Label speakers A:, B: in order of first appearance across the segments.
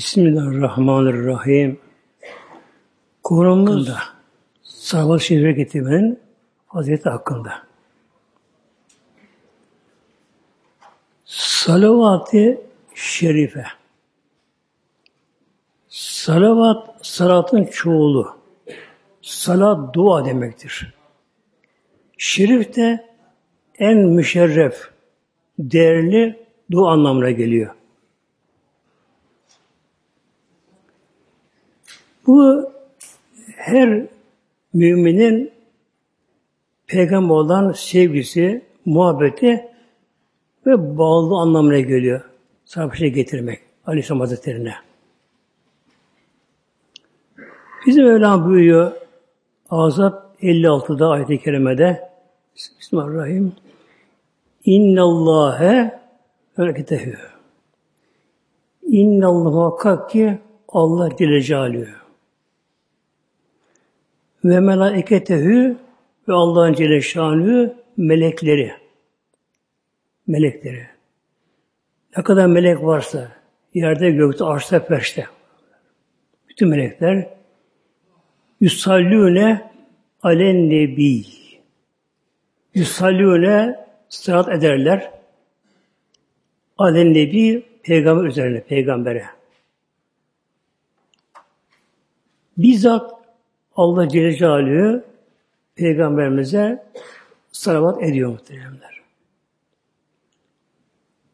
A: Bismillahirrahmanirrahim. Konumuz Salavat-ı Şerife getirmenin fazileti hakkında. Salavat-ı Şerife. Salavat, salatın çoğulu. Salat dua demektir. Şerif de en müşerref, değerli dua anlamına geliyor. Bu her müminin peygamber olan sevgisi, muhabbeti ve bağlı anlamına geliyor. Sana bir şey getirmek. Aleyhisselam Hazretleri'ne. Bizim Mevlam buyuruyor Azap 56'da ayet-i kerimede Bismillahirrahmanirrahim İnne Allâhe meleketehü İnne Allah muhakkak ki Allah Celle Celaluhu ve melaiketehü ve Allah'ın Celle melekleri. Melekleri. Ne kadar melek varsa, yerde, gökte, arşta, perşte. Bütün melekler Yusallûne alen nebi. Yusallûne sırat ederler. Alen nebi peygamber üzerine, peygambere. Bizzat Allah Celle Celaluhu peygamberimize salavat ediyor muhteremler.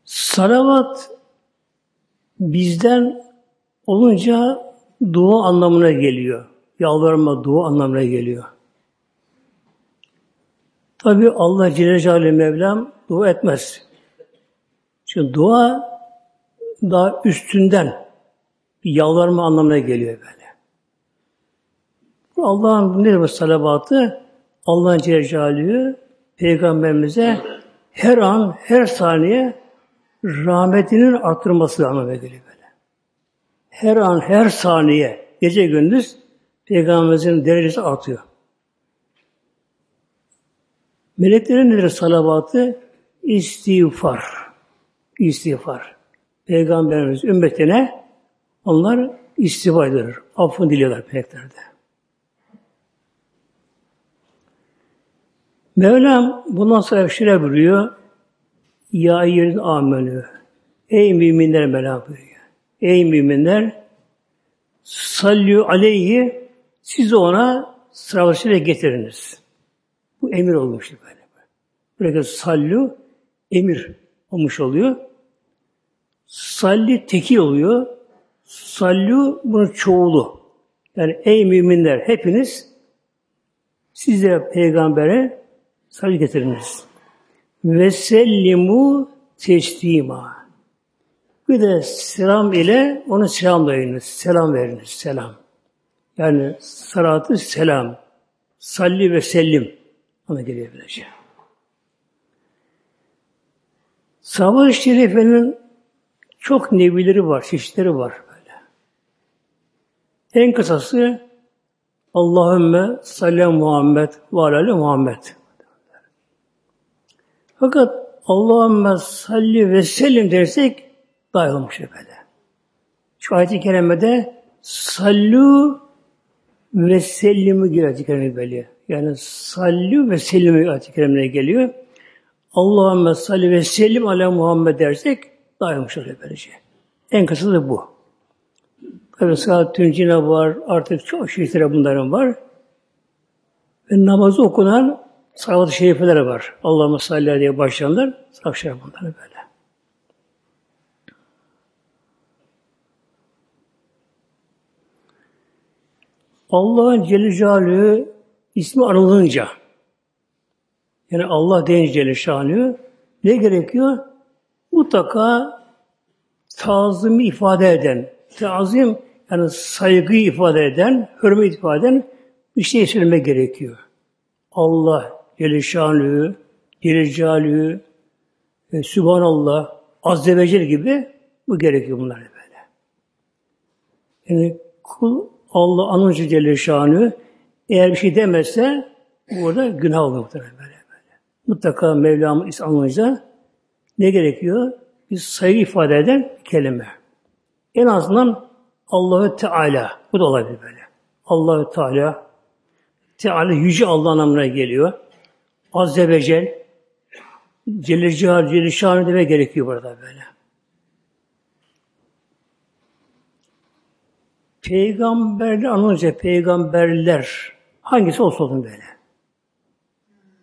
A: Salavat bizden olunca dua anlamına geliyor. Yalvarma dua anlamına geliyor. Tabi Allah Celle Celaluhu Mevlam dua etmez. Çünkü dua daha üstünden yalvarma anlamına geliyor böyle. Allah'ın nedir bu salavatı? Allah'ın Celle Peygamberimize her an, her saniye rahmetinin artırması anlamına geliyor böyle. Her an, her saniye, gece gündüz Peygamberimizin derecesi artıyor. Meleklerin nedir salavatı? İstiğfar. İstiğfar. Peygamberimiz ümmetine onlar istiğfar edilir. Affını diliyorlar meleklerde. Mevlam bundan sonra şöyle buyuruyor. Ya yerin amenü. Ey müminler Mevlam buyuruyor. Ey müminler sallu aleyhi siz ona sırasıyla getiriniz. Bu emir olmuş böyle. Burada sallu emir olmuş oluyor. Salli tekil oluyor. Sallu bunun çoğulu. Yani ey müminler hepiniz sizlere peygambere Salat getiriniz. Ve sellimu teslima. Bir de selam ile onu selamlayınız. Selam veriniz. Selam. Yani salatı selam. Salli ve sellim. Ona geliyor böylece. Sabah-ı Şerife'nin çok nevileri var, çeşitleri var böyle. En kısası Allahümme salli Muhammed ve alâle Muhammed. Fakat Allahümme salli ve sellim dersek daha olmuş böyle. Şu ayet-i kerimede sallu ve sellimi geliyor ayet-i kerime böyle. Yani sallu ve sellimi ayet-i kerimeye geliyor. Allahümme salli ve sellim ala Muhammed dersek daha olmuş oluyor böylece. En kısası da bu. Tabi saat tüncine var, artık çok şirketler bunların var. Ve namazı okunan salavat-ı şerifeler var. Allah'ıma salli diye başlayanlar, sakşar bunları böyle. Allah'ın Celle Celaluhu ismi anılınca yani Allah deyince Celle Şanı ne gerekiyor? Mutlaka tazimi ifade eden, tazim yani saygı ifade eden, hürmet ifade eden bir şey söylemek gerekiyor. Allah Celle Celaluhu, e, Sübhanallah, Azze ve Celle gibi bu gerekiyor bunlar böyle. Yani kul Allah anınca Celle Şanlı eğer bir şey demezse burada günah olur muhtemelen böyle, böyle. Mutlaka Mevlam'ın ismi anınca ne gerekiyor? Bir saygı ifade eden kelime. En azından Allahü Teala. Bu da olabilir böyle. Allahü Teala. Teala yüce Allah anlamına geliyor. Azze ve Celle Celle Celaluhu Celle Şanı demek gerekiyor burada böyle. Peygamberler anılınca peygamberler hangisi olsa olsun böyle.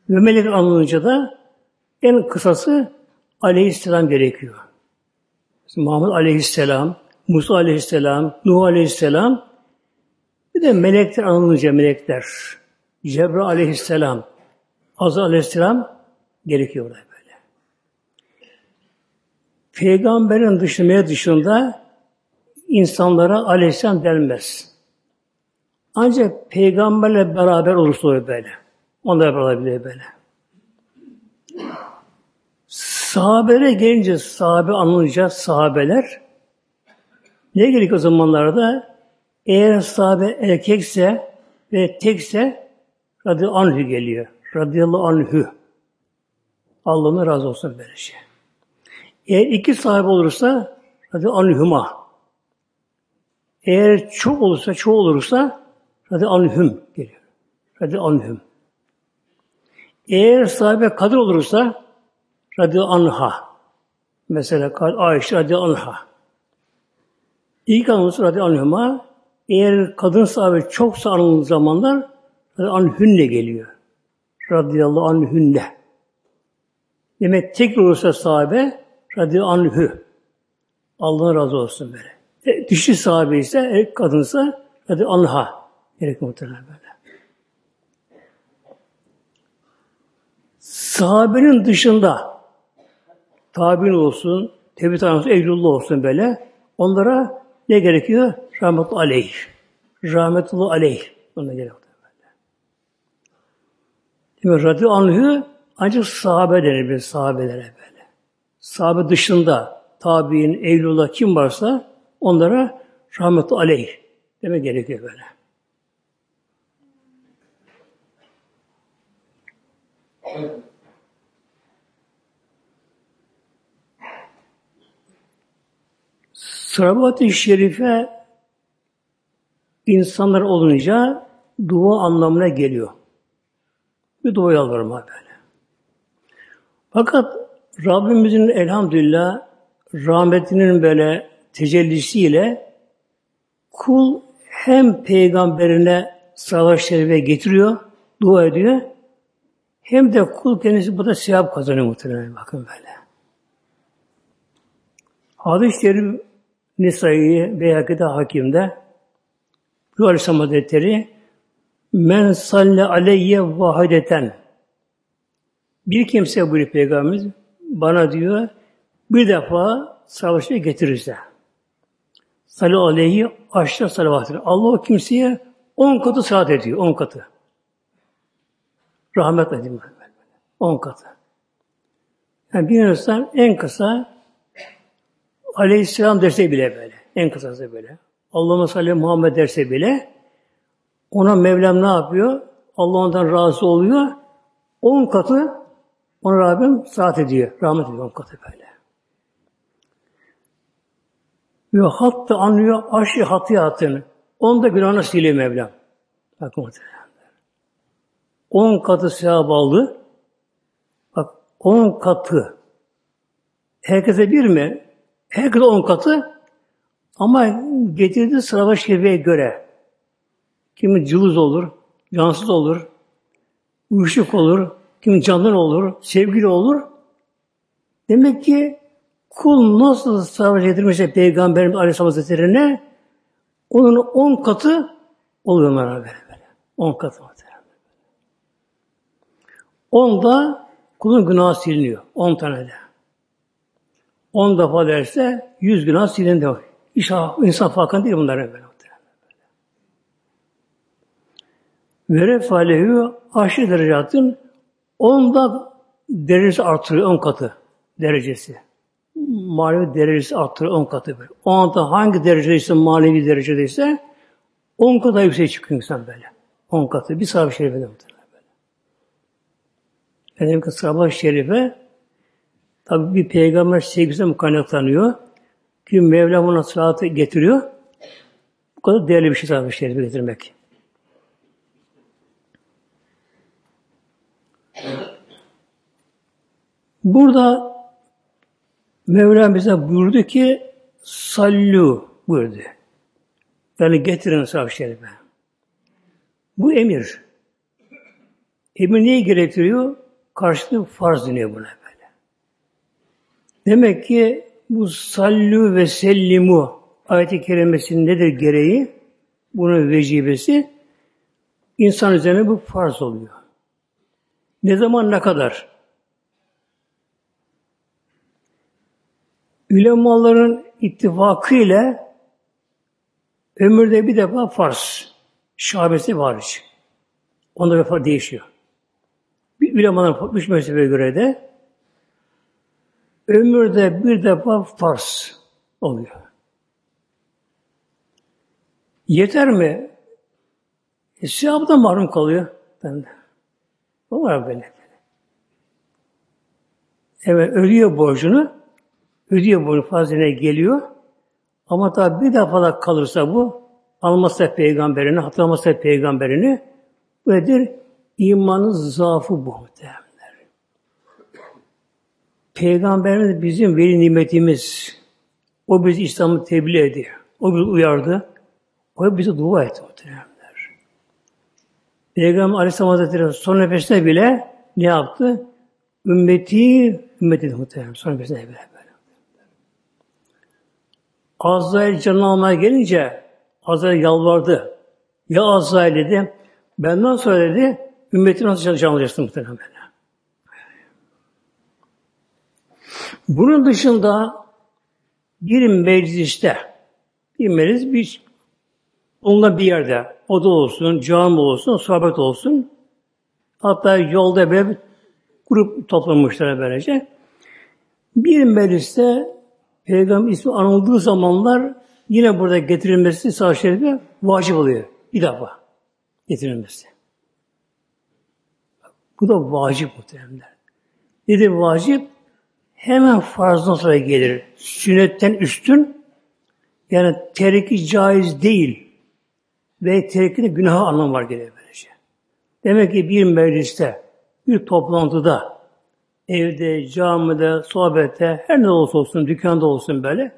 A: Ve melek anılınca da en kısası aleyhisselam gerekiyor. Muhammed aleyhisselam, Musa aleyhisselam, Nuh aleyhisselam, bir de melekler anılınca melekler. Cebrail aleyhisselam, Azrail aleyhisselam gerekiyor burada böyle. Peygamberin dışında, dışında insanlara aleyhisselam denmez. Ancak peygamberle beraber olursa olur böyle. Onlarla beraber böyle. Sahabelere gelince sahabe anılınca sahabeler ne gerek o zamanlarda? Eğer sahabe erkekse ve tekse radıyallahu geliyor. Radıyallahu anhü. Allah'ın razı olsun böyle şey. Eğer iki sahibi olursa hadi anhuma. Eğer çok olursa, çoğu olursa hadi anhum geliyor. Hadi anhum. Eğer sahibi kadın olursa hadi anha. Mesela Ayşe hadi anha. İlk anılırsa hadi anhuma. Eğer kadın sahibi çok anıldığı zamanlar hadi anhünne geliyor. Radıyallahu anhünne. Demek tek olursa sahabe radıyallahu anhü. Allah'ın razı olsun böyle. E, dişi sahabe ise, erkek kadınsa hadi anha. Gerek muhtemelen böyle. Sahabenin dışında tabi'in olsun, tevhid olsun, ehlullah olsun böyle. Onlara ne gerekiyor? Rahmetullah aleyh. Rahmetullah aleyh. Ona gerekiyor. Demek radyo anhü ancak sahabe denir bir sahabelere böyle. Sahabe dışında tabi'in, Eylullah kim varsa onlara rahmetu aleyh demek gerekiyor böyle. Sırabat-ı Şerife insanlar olunca dua anlamına geliyor. Bir dua yalvarırım böyle. Fakat Rabbimizin elhamdülillah rahmetinin böyle tecellisiyle kul hem peygamberine savaş şerife getiriyor, dua ediyor, hem de kul kendisi burada sevap kazanıyor muhtemelen. Bakın böyle. Hadis-i Şerif Nisa'yı Beyhaki'de Hakim'de bu Aleyhisselam Hazretleri Men salle aleyye vahideten bir kimse buyuruyor Peygamberimiz bana diyor bir defa savaşı getirirse salü aleyhi aşağı salavatını. Allah o kimseye on katı saat ediyor. On katı. Rahmet edeyim. On katı. Yani bir insan en kısa aleyhisselam derse bile böyle. En kısası böyle. Allah'ın salli Muhammed derse bile ona Mevlam ne yapıyor? Allah ondan razı oluyor. On katı ona Rabbim saat ediyor. Rahmet ediyor on katı böyle. Ve hatta anlıyor aşı hatiyatını. Onda günahını siliyor Mevlam. Bakın On katı sevap aldı. Bak on katı. Herkese bir mi? Herkese on katı. Ama getirdiği sırava şerife göre kimi cılız olur, cansız olur, uyuşuk olur, kim candan olur, sevgili olur. Demek ki kul nasıl savaş edilmişse Peygamberimiz Aleyhisselam Hazretleri'ne onun on katı oluyor onlara böyle böyle. On katı. Onda kulun günahı siliniyor. On tane de. On defa derse yüz günah silindi. İnsan, insan farkında değil bunların. Ve refalehu aşırı derecatın Onda derecesi artırıyor on katı derecesi. Manevi derecesi artırıyor on katı böyle. O anda hangi derecedeyse manevi derecedeyse on katı yüksek çıkıyor insan böyle. On katı. Bir sahabe şerife de. Efendim ki sahabe şerife tabi bir peygamber sevgisine mi kaynaklanıyor? Ki Mevlam ona salatı getiriyor. kadar değerli bir şey tabi şerifi getirmek. Burada Mevlam bize buyurdu ki sallu buyurdu. Yani getirin sahab şerife. Bu emir. Emir neyi gerektiriyor? Karşılığı farz deniyor buna böyle. Demek ki bu sallu ve sellimu ayet-i kerimesinin nedir gereği? Bunun vecibesi insan üzerine bu farz oluyor. Ne zaman ne kadar? Ülemaların ittifakı ile ömürde bir defa farz. Şabesi hariç. Onda farz değişiyor. Bir ulemaların üç mezhebe göre de ömürde bir defa farz oluyor. Yeter mi? E, sevaptan mahrum kalıyor. Ben de. O var böyle. Evet, ödüyor borcunu. Ödüyor borcunu fazline geliyor. Ama tabi bir defa da kalırsa bu, almazsa peygamberini, hatırlamazsa peygamberini, bu nedir? İmanın zaafı bu muhtemelen. Peygamberimiz bizim veli nimetimiz. O bizi İslam'ı tebliğ ediyor. O bizi uyardı. O bize dua etti muhtemelenler. Peygamber Aleyhisselam Hazretleri son nefeste bile ne yaptı? Ümmeti, ümmeti muhtemelen. Son nefeste bile. Azrail canını almaya gelince Azrail yalvardı. Ya Azrail dedi, benden sonra dedi, ümmeti nasıl canını alacaksın muhtemelen. Bunun dışında bir mecliste, bir meclis bir onunla bir yerde, oda olsun, cami olsun, sohbet olsun. Hatta yolda bir grup toplanmışlar böylece. Bir mecliste Peygamber ismi anıldığı zamanlar yine burada getirilmesi sağ şerife vacip oluyor. Bir defa getirilmesi. Bu da vacip muhtemelen. Nedir vacip? Hemen farzdan sonra gelir. Sünnetten üstün yani terki caiz değil ve terkide günah anlam var gelir böylece. Demek ki bir mecliste, bir toplantıda, evde, camide, sohbette, her ne olursa olsun, dükkanda olsun böyle,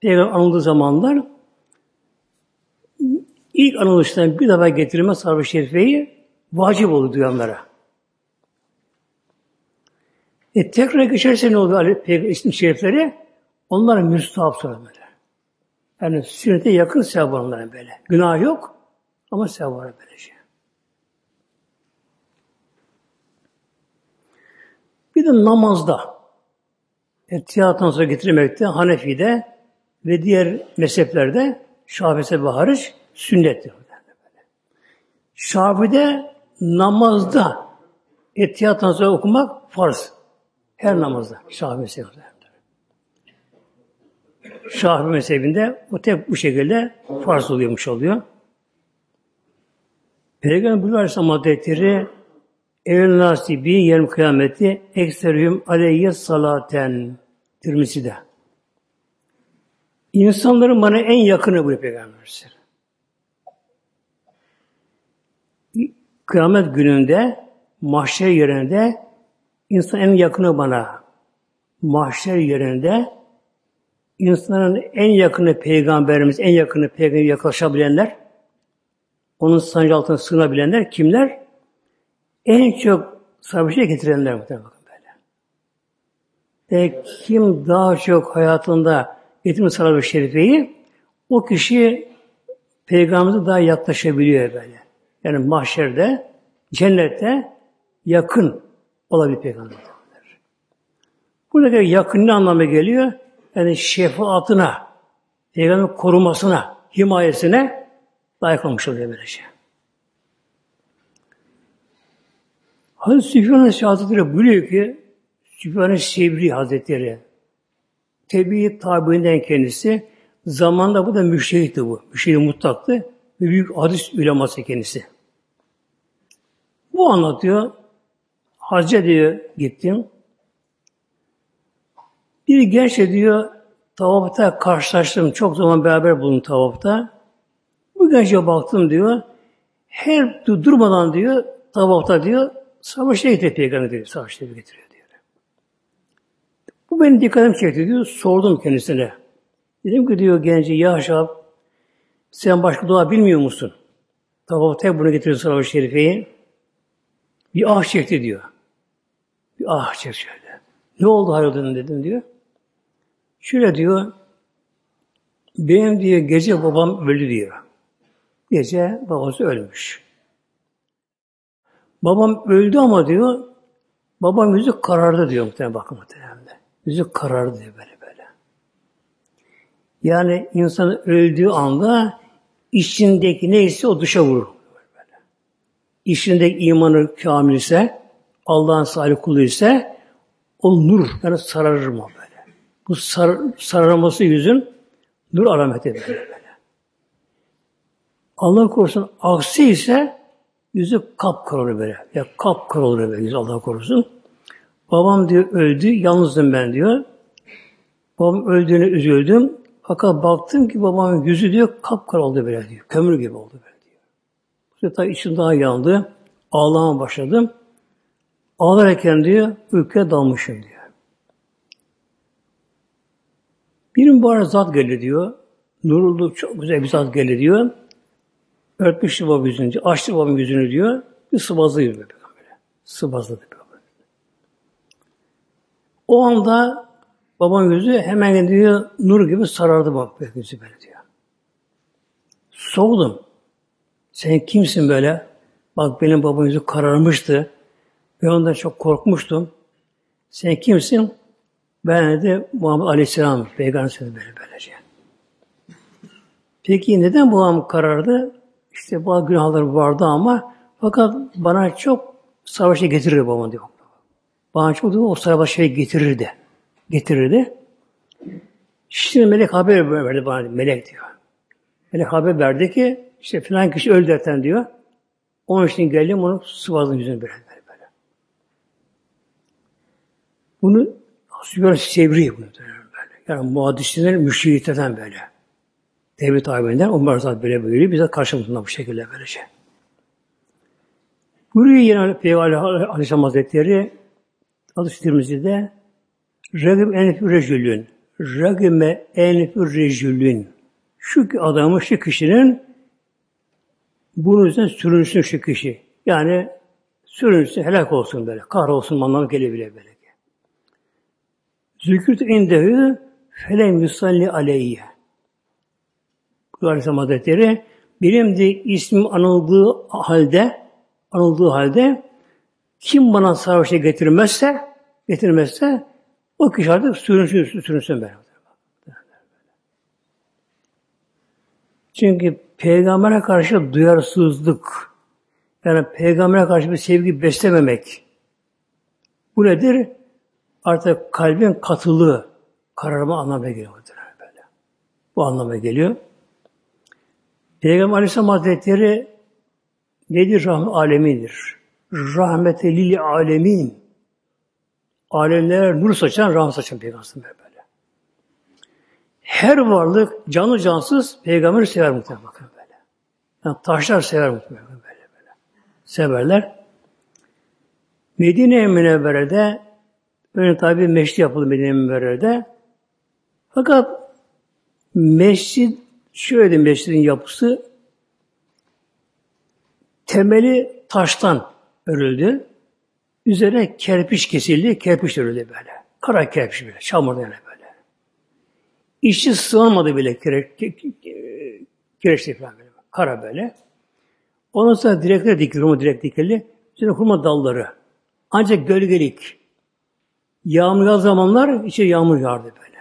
A: Peygamber anıldığı zamanlar ilk anılıştan bir defa getirilme sarf-ı şerifeyi vacip oldu duyanlara. E tekrar geçerse ne oluyor Peygamber isim şerifleri? Onlar müstahap sonra. Yani sünnete yakın sevap onların böyle. Günah yok ama sevap var böylece. Şey. Bir de namazda Ettiyattan sonra getirmekte Hanefi'de ve diğer mezheplerde Şafii ve hariç sünnettir. Şafii'de namazda Ettiyattan sonra okumak farz. Her namazda Şafii mezhebinde. Şafii mezhebinde bu tek bu şekilde farz oluyormuş oluyor. Peygamber buyuruyor Aleyhisselam Hazretleri Evvel nasibi yarım kıyameti ekserhüm aleyye salaten de. İnsanların bana en yakını bu Peygamber. Kıyamet gününde mahşer yerinde İnsan en yakını bana. Mahşer yerinde insanların en yakını peygamberimiz, en yakını peygamber yaklaşabilenler, onun sancı altına sığınabilenler kimler? En çok savaşa getirenler muhtemelen böyle. Ve kim daha çok hayatında getirmiş salat şerifeyi, o kişi peygamberimize daha yaklaşabiliyor böyle. Yani mahşerde, cennette yakın olabilir peygamber. Buradaki yakın ne anlama geliyor? Yani şefaatine, peygamber korumasına, himayesine layık olmuş oluyor böylece. Hazreti Süfyan Hazretleri buyuruyor ki Süfyan Sevri Hazretleri tebi tabiinden kendisi zamanda bu da müştehitti bu. Müştehid mutlaktı ve büyük hadis üleması kendisi. Bu anlatıyor. Hacca diyor gittim. Bir genç diyor tavafta karşılaştım. Çok zaman beraber bulundum tavafta. Bu gece baktım diyor. Her durmadan diyor tavafta diyor savaşta getiriyor peygamber diyor. Savaşta getiriyor diyor. Bu benim dikkatimi çekti diyor. Sordum kendisine. Dedim ki diyor genci ya Şahap sen başka dua bilmiyor musun? Tavafta bunu getiriyor savaş şerifeyi. Bir ah çekti diyor. Bir ah çekti şöyle. Ne oldu hayroldun dedim diyor. Şöyle diyor. Benim diyor gece babam öldü diyor. Gece babası ölmüş. Babam öldü ama diyor babam yüzü karardı diyor muhtemelen bakın muhtemelen. Yüzü karardı diyor böyle böyle. Yani insan öldüğü anda içindeki neyse o dışa vurur. Böyle. İçindeki imanı kamil ise Allah'ın salih kulu ise o nur yani sararır mı böyle. Bu sar, sararması yüzün nur alameti böyle böyle. Allah korusun aksi ise yüzü kapkara olur böyle. Ya kapkara olur böyle yüzü Allah korusun. Babam diyor öldü, yalnızdım ben diyor. Babam öldüğüne üzüldüm. Fakat baktım ki babamın yüzü diyor kapkara oldu böyle diyor. Kömür gibi oldu böyle diyor. Bu sefer içim daha yandı. Ağlamaya başladım. Ağlarken diyor uykuya dalmışım diyor. Bir mübarek zat geldi diyor. Nurullu çok güzel bir zat geldi diyor. Örtmüştü babamın yüzünü, açtı babamın yüzünü diyor. Bir sıvazlıyor böyle. Sıvazladı böyle. O anda babamın yüzü hemen diyor nur gibi sarardı bak yüzü böyle diyor. Soğudum. Sen kimsin böyle? Bak benim babamın yüzü kararmıştı. Ben ondan çok korkmuştum. Sen kimsin? Ben de Muhammed Aleyhisselam peygamber böyle böylece. Peki neden babam karardı? İşte bazı günahlar vardı ama fakat bana çok savaşa getirir babam diyor. Bana çok diyor, o savaşa getirirdi. Getirirdi. Şimdi melek haber verdi bana. Melek diyor. Melek haber verdi ki işte filan kişi öldü zaten diyor. Onun için geldim onu sıvazdım yüzünü böyle böyle. böyle. Bunu böyle sevri bunu böyle. Yani muhaddisler müşrikten böyle. Devlet abinden Umar Zat böyle böyle bize karşımızda bu şekilde böylece. Buyuruyor yine Peygamber Aleyhisselam Hazretleri adı Tirmizi'de Ragim enfü rejülün Ragime enfü rejülün Şu adamı, şu kişinin bunun üzerine sürünsün şu kişi. Yani sürünsün, helak olsun böyle. Kahrolsun anlamı gelebilir böyle. Zükürt indehü felem yusalli aleyye. Aleyhisselam Hazretleri benim de ismim anıldığı halde anıldığı halde kim bana savaşa getirmezse getirmezse o kişi artık sürünsün, sürünsün ben. Çünkü peygambere karşı duyarsızlık, yani peygambere karşı bir sevgi beslememek, bu nedir? Artık kalbin katılığı, kararma anlamına geliyor. Böyle. Bu anlamına geliyor. Peygamber Aleyhisselam Hazretleri nedir? Rahmet alemidir. Rahmete lil alemin. Alemlere nur saçan, rahmet saçan peygamber böyle. Her varlık canlı cansız peygamberi sever muhtemelen bakın böyle. Yani taşlar sever muhtemelen böyle böyle. Severler. Medine-i Münevvere'de böyle tabi meşri yapıldı Medine-i Münevvere'de. Fakat mescid şöyle mescidin yapısı temeli taştan örüldü. Üzerine kerpiç kesildi, kerpiç örüldü böyle. Kara kerpiç böyle, çamurda yani böyle. İşçi sığamadı bile kire, kireçli falan böyle. Kara böyle. Ondan sonra direkler dikildi, hurma direk dikildi. Üzerine hurma dalları. Ancak gölgelik. Yağmur yağ zamanlar içe yağmur yağardı böyle.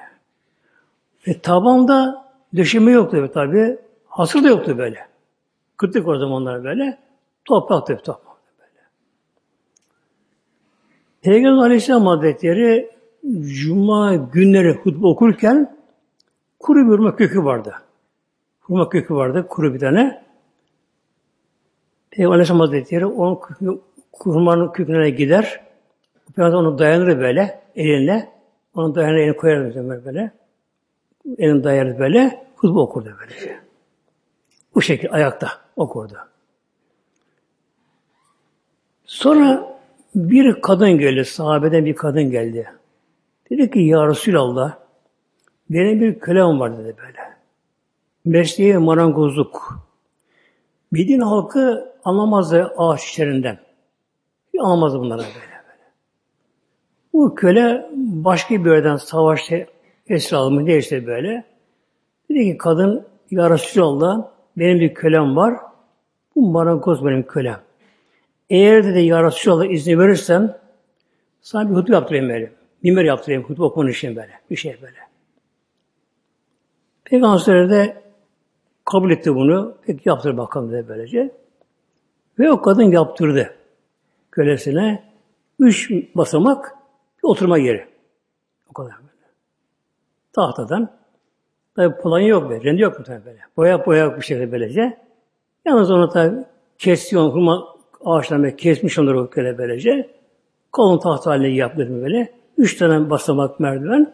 A: Ve tabanda döşeme yoktu tabi. Hasır da yoktu böyle. Kıtlık o zamanlar böyle. Toprak tabi toprak. Peygamber Aleyhisselam Hazretleri Cuma günleri hutbe okurken kuru bir hurma kökü vardı. Hurma kökü vardı, kuru bir tane. Peygamber Aleyhisselam Hazretleri onun hurmanın köküne gider. Peygamber onu dayanır böyle elinle. Onu dayanır elini koyar böyle. Elini dayanır böyle. Hutbe okurdu böylece. Bu şekilde ayakta okurdu. Sonra bir kadın geldi, sahabeden bir kadın geldi. Dedi ki ya Resulallah benim bir kölem var dedi böyle. Mesleği marangozluk. Medine halkı anlamazdı ağaç işlerinden. Anlamazdı bunlara böyle, böyle. Bu köle başka bir yerden savaşta esir almış neyse böyle. Dedi ki kadın ya Resulallah benim bir kölem var. Bu marangoz benim kölem. Eğer dedi ya Resulallah izni verirsen sana bir hutbe yaptırayım böyle. Mimber yaptırayım, hutbe için böyle. Bir şey böyle. Peygamber de kabul etti bunu. Peki yaptır bakalım dedi böylece. Ve o kadın yaptırdı kölesine. Üç basamak bir oturma yeri. O kadar. Tahtadan. Tabi plan yok be, rendi yok mu tabi böyle. Boya boya yok bir şekilde böylece. Yalnız onu tabi kesiyor, hurma ağaçlarını kesmiş onları köle böylece. Kolun tahta haline yaptırdı böyle. Üç tane basamak merdiven.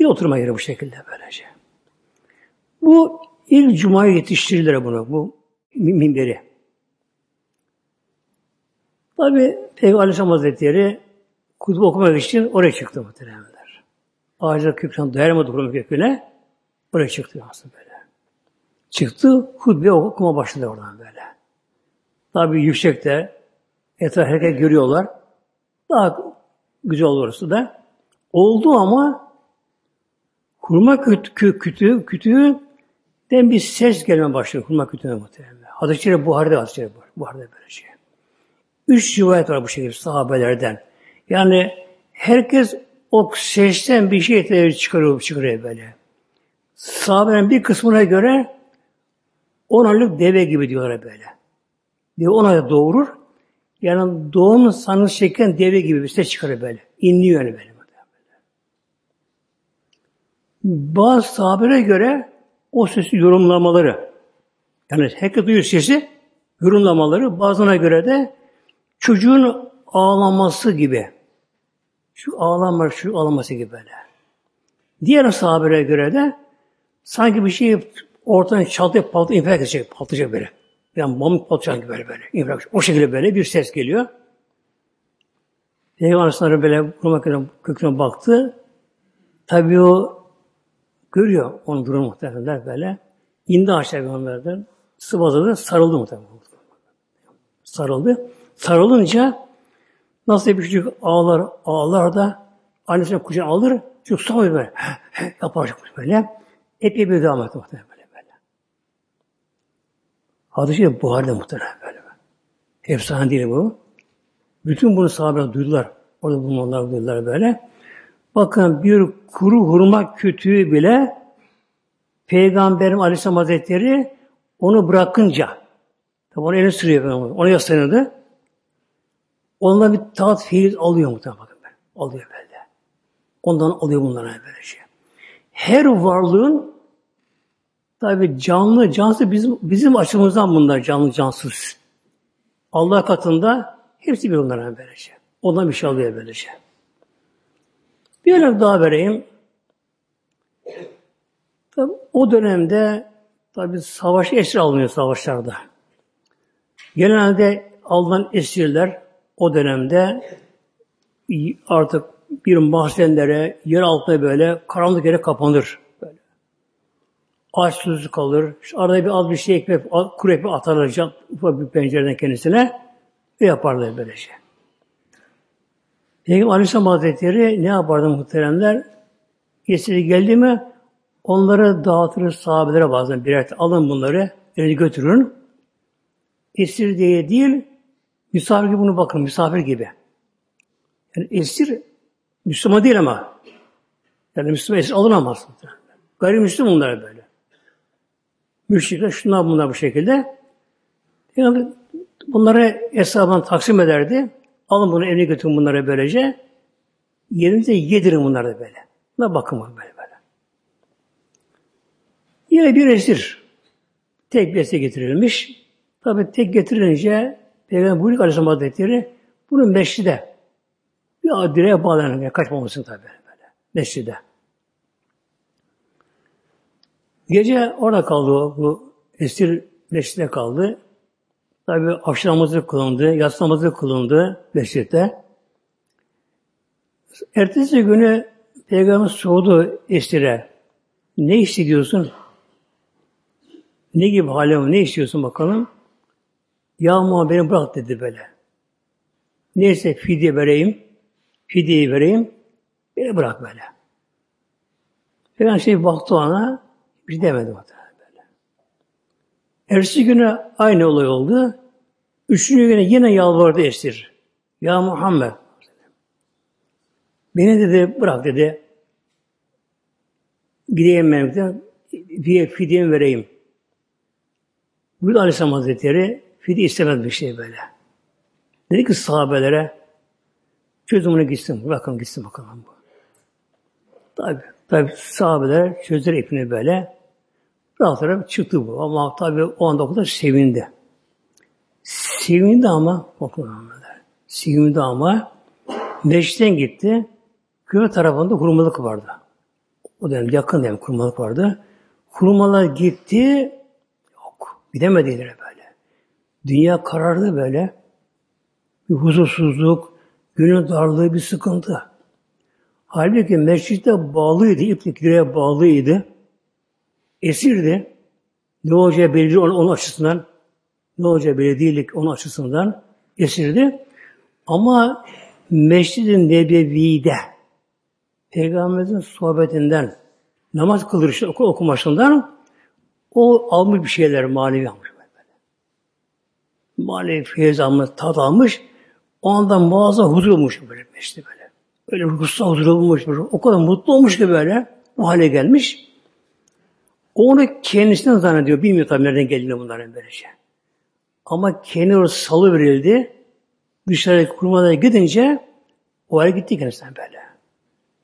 A: Bir oturma yeri bu şekilde böylece. Bu ilk Cuma'ya yetiştirirler bunu, bu minberi. Tabi Peygamber Aleyhisselam Hazretleri kutubu okumak için oraya çıktı muhtemelenler. Ağaçlar kökten dayanamadı kurumu köküne. Oraya çıktı aslında böyle. Çıktı, hutbe okuma başladı oradan böyle. Tabi yüksekte, etraf herkes görüyorlar. Daha güzel olursa da. Oldu ama hurma kütüğü, kütüğü, kütüğü den bir ses gelme başlıyor hurma kütüğüne muhtemelen. Hadis-i Şerif Buhari'de hadis-i Şerif. Buhari'de böyle şey. Üç rivayet var bu şekilde sahabelerden. Yani herkes o sesten bir şey çıkarıyor, çıkarıyor böyle. Sahabelerin bir kısmına göre on aylık deve gibi diyorlar böyle. Deve on ayda doğurur. Yani doğum sanısı çeken deve gibi bir ses çıkarıyor böyle. İnliyor yani böyle. Bazı sahabelere göre o sesi yorumlamaları yani herkes duyuyor sesi yorumlamaları bazılarına göre de çocuğun ağlaması gibi şu ağlama, şu ağlaması gibi böyle. Diğer sahabelere göre de sanki bir şey ortadan çatlayıp patlayıp infilak edecek, patlayacak böyle. Yani mamut patlayacak gibi böyle böyle. İnfilak, o şekilde böyle bir ses geliyor. Peygamber Aleyhisselam böyle kurmak köküne baktı. Tabii o Görüyor onun durumu muhtemelen böyle. İndi aşağı peygamberden. Sıvazladı, sarıldı muhtemelen. Sarıldı. Sarılınca nasıl bir çocuk ağlar, ağlar da annesine kucağına alır, çocuk sağ böyle, yapar böyle. Epey bir devam etti muhtemelen böyle. böyle. Hadis-i Buhari'de muhtemelen böyle. Efsane değil bu. Bütün bunu sahabeler duydular. Orada bulunanlar duydular böyle. Bakın bir kuru hurma kütüğü bile Peygamberim Aleyhisselam Hazretleri onu bırakınca tabi onu eline sürüyor onu yaslanırdı. Onunla bir taat fiil alıyor muhtemelen bakın ben. Alıyor böyle. Ondan alıyor bunlara böyle şey. Her varlığın tabi canlı, cansız bizim, bizim açımızdan bunlar canlı, cansız. Allah katında hepsi bir onlara böyle şey. Ondan bir şey alıyor böyle şey. Bir örnek daha vereyim. Tabi o dönemde tabi savaş esir alınıyor savaşlarda. Genelde alınan esirler o dönemde artık bir mahzenlere, yer altına böyle karanlık yere kapanır. Böyle. Aç susuz kalır. Şu arada bir az bir şey ekmek, kuru ekmek atarlar ufak bir pencereden kendisine. Ve yaparlar böyle şey. Peygamber Aleyhisselam Hazretleri ne yapardı muhteremler? Esiri geldi mi onları dağıtır sahabelere bazen birer alın bunları elini götürün. Esir diye değil misafir gibi bunu bakın misafir gibi. Yani esir Müslüman değil ama. Yani Müslüman esir alınamaz. Gayrimüslim bunlar böyle. Müşrikler şunlar bunlar bu şekilde. Yani bunları hesabından taksim ederdi. Alın bunu evine götürün bunları böylece. Yerinize yedirin bunları da böyle. Buna bakın böyle böyle. Yine bir esir. Tek bir esir getirilmiş. Tabi tek getirilince Peygamber Buyuruk Aleyhisselam Hazretleri bunu meşride bir direğe bağlanır. Yani kaçmamasın tabi böyle. Meşride. Gece orada kaldı o, bu esir mescitte kaldı. Tabi akşam namazı kılındı, yatsı namazı kılındı mescitte. Ertesi günü Peygamber sordu esire. Ne hissediyorsun? Ne gibi halim, ne istiyorsun bakalım? Ya Muhammed beni bırak dedi böyle. Neyse fidye vereyim, fidyeyi vereyim, beni bırak böyle. Peygamber şey baktı ona, bir şey demedi böyle. Ertesi günü aynı olay oldu. Üçüncü güne yine yalvardı esir. Ya Muhammed, beni dedi bırak dedi. Gideyim memlekten, diye fidyemi vereyim. Buyurdu Aleyhisselam Hazretleri, fidye istemez bir şey böyle. Dedi ki sahabelere, çözümüne gitsin, bakın gitsin bakalım. Tabi, tabi sahabeler çözdüler ipini böyle. Rahat çıktı bu. Ama tabi o anda o kadar sevindi. Sevindi ama, bakın sevindi ama, meşten gitti, köy tarafında hurmalık vardı. O dönem yakın dönem kurmalık vardı. Kurmalar gitti, yok. Gidemediler böyle. Dünya karardı böyle. Bir huzursuzluk, gönül darlığı, bir sıkıntı. Halbuki mescitte bağlıydı, iplik direğe bağlıydı. Esirdi. Ne olacağı belli onun, onun açısından. Ne olacağı belli değillik onun açısından esirdi. Ama Mescid-i Nebevi'de Peygamberimizin sohbetinden, namaz kılırışı oku, okumasından o almış bir şeyler manevi almış. Manevi feyiz almış, tat almış. O anda muazzam huzur olmuş böyle işte böyle. Öyle ruhsal huzur olmuş. O kadar mutlu olmuş ki böyle. O hale gelmiş. Onu kendisinden zannediyor. Bilmiyor tabii nereden geldiğini bunların böylece. Ama kendi salı verildi. Dışarı kurmalara gidince o hale gitti kendisinden böyle.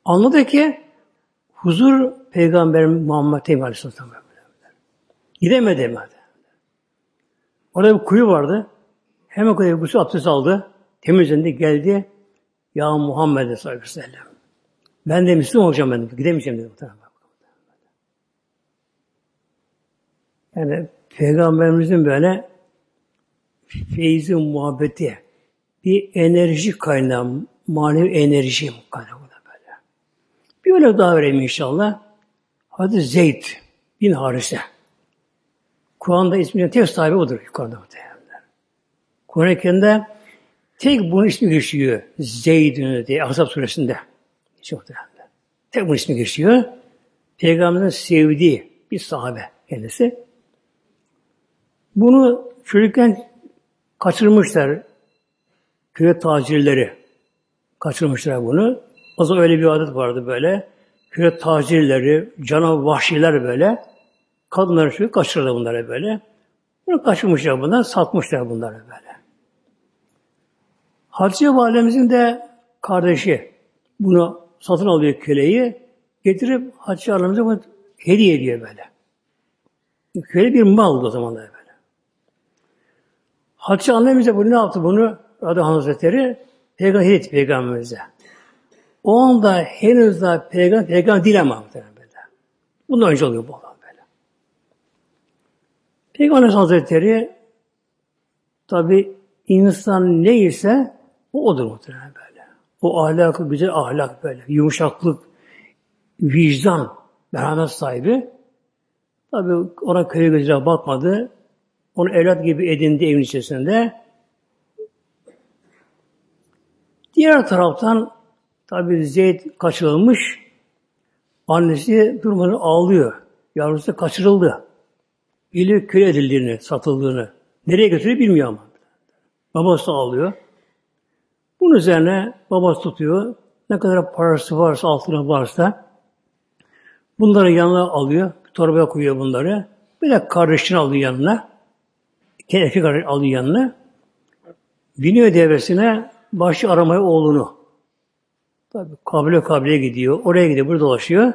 A: Anladı ki huzur Peygamber Muhammed Aleyhisselam. Gidemedi demedi. Orada bir kuyu vardı. Hemen kuyuya gusül abdest aldı. Temizlendi, geldi. Ya Muhammed sallallahu aleyhi ve sellem. Ben de Müslüman olacağım ben de. Gidemeyeceğim dedi. Yani Peygamberimizin böyle feyzi muhabbeti bir enerji kaynağı, manevi enerji kaynağı. Bir öyle daha vereyim inşallah. Hadi Zeyd bin Harise. Kur'an'da isminin tek sahibi odur. Kur'an'da muhtemelenler. Kur'an-ı Kerim'de tek bunun ismi geçiyor. Zeyd'ün diye Ahzab suresinde. Çok muhtemelenler. Tek bunun ismi geçiyor. Peygamberin sevdiği bir sahabe kendisi. Bunu çocukken kaçırmışlar köy tacirleri. Kaçırmışlar bunu. O zaman öyle bir adet vardı böyle. Köy tacirleri, canavar vahşiler böyle. Kadınları şu kaçırdı bunları böyle. Bunu kaçırmışlar bunlar, satmışlar bunları böyle. Hatice Validemizin de kardeşi bunu satın alıyor köleyi. Getirip Hatice Validemiz'e bunu hediye ediyor böyle. Köle bir mal o zamanlar böyle. Hatice annemize bunu ne yaptı bunu? Adı Hazretleri Peygamber etti Peygamberimize. O anda henüz daha peygamber, peygamber değil ama. Bundan önce oluyor bu böyle. Peygamber Hazretleri tabi insan neyse o odur muhtemelen böyle. O ahlakı, güzel ahlak böyle. Yumuşaklık, vicdan, merhamet sahibi. Tabi ona köye gözüyle bakmadı. Onu evlat gibi edindi evin içerisinde. Diğer taraftan Tabi Zeyd kaçırılmış. Annesi durmadan ağlıyor. Yavrusu kaçırıldı. Biliyor köle edildiğini, satıldığını. Nereye götürüyor bilmiyor ama. Babası ağlıyor. Bunun üzerine babası tutuyor. Ne kadar parası varsa, altına varsa bunları yanına alıyor. Torbaya koyuyor bunları. Bir de kardeşini alıyor yanına. Erkek kardeş alıyor yanına. Biniyor devresine başı aramaya oğlunu. Tabi kabile kabile gidiyor. Oraya gidiyor, burada dolaşıyor.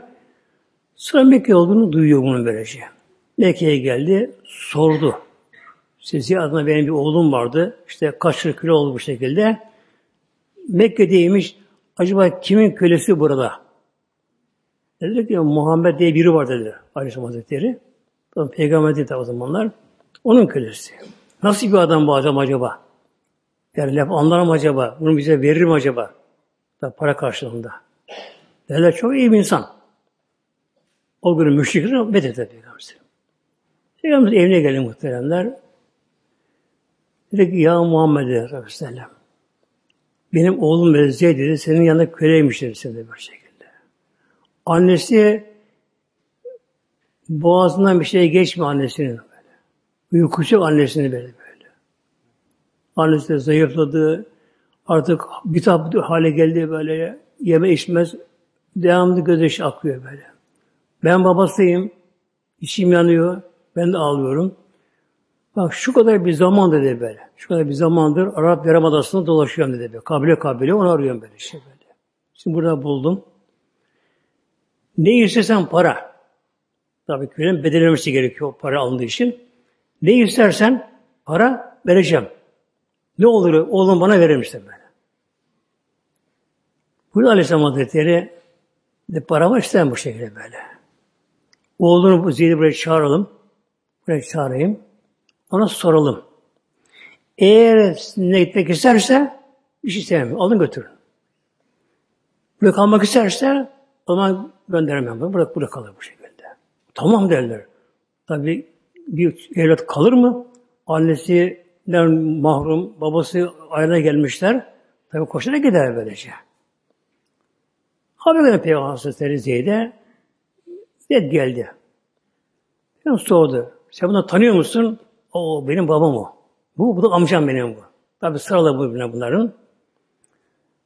A: Sonra Mekke olduğunu duyuyor bunu böylece. Mekke'ye geldi, sordu. Sizi adına benim bir oğlum vardı. İşte kaç kilo oldu bu şekilde. Mekke'deymiş. Acaba kimin kölesi burada? Dedi ki Muhammed diye biri var dedi Aleyhisselam Hazretleri. Peygamber dedi o zamanlar. Onun kölesi. Nasıl bir adam bu adam acaba? Yani laf anlar mı acaba? Bunu bize verir mi acaba? Da para karşılığında. Derler çok iyi bir insan. O gün müşrikler medet Peygamber. Peygamber evine geldi muhteremler. Dedi ki ya Muhammed Aleyhisselam benim oğlum ve dedi senin yanında köleymiş dedi seni bir şekilde. Annesi boğazından bir şey geçmiyor annesinin böyle. Uykusu annesini böyle böyle. Annesi de zayıfladı. Artık bitap hale geldi böyle. Yeme içmez. Devamlı gözyaşı akıyor böyle. Ben babasıyım. İçim yanıyor. Ben de ağlıyorum. Bak şu kadar bir zaman dedi böyle. Şu kadar bir zamandır Arap Yarımadası'nda dolaşıyorum dedi böyle. Kabile kabile onu arıyorum böyle şey böyle. Şimdi burada buldum. Ne istesen para. Tabii kölenin bedelemesi gerekiyor para alındığı için. Ne istersen para vereceğim. Ne olur oğlum bana verir misin böyle. Burada Aleyhisselam Hazretleri de para var isteyen bu şekilde böyle. Oğlunu bu Zeyd'i buraya çağıralım. Buraya çağırayım. Ona soralım. Eğer ne gitmek isterse bir şey istemiyor. Alın götürün. Burada kalmak isterse o zaman gönderemem. Burada, burada kalır bu şekilde. Tamam derler. Tabi bir evlat kalır mı? Annesinden mahrum, babası ayrına gelmişler. Tabi koşarak gider böylece. Haber gelen Peygamber Hazretleri Zeyd'e Zeyd geldi. Ben sordu. Sen bunu tanıyor musun? O benim babam o. Bu, bu da amcam benim bu. Tabi sıralı bu birbirine bunların.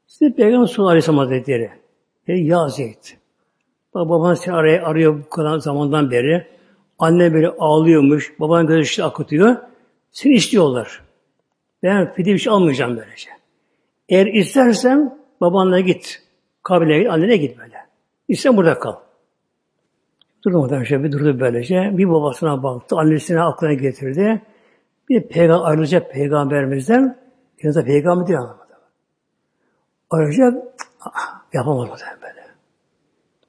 A: Size Peygamber Sallallahu Aleyhisselam Hazretleri dedi, ya Zeyd. Baban seni araya, arıyor bu kadar zamandan beri. Anne böyle ağlıyormuş, baban gözyaşı akıtıyor. Seni istiyorlar. Ben fidye bir şey almayacağım böylece. Eğer istersen babanla git. Kabileye git, annene git böyle. İstersen burada kal. Muhtemelen şöyle bir durdu böylece. Bir babasına baktı, annesine aklına getirdi. Bir peygamber, ayrılacak peygamberimizden, yanında peygamber değil anlamadı. Ayrılacak, yapamadı muhtemelen böyle.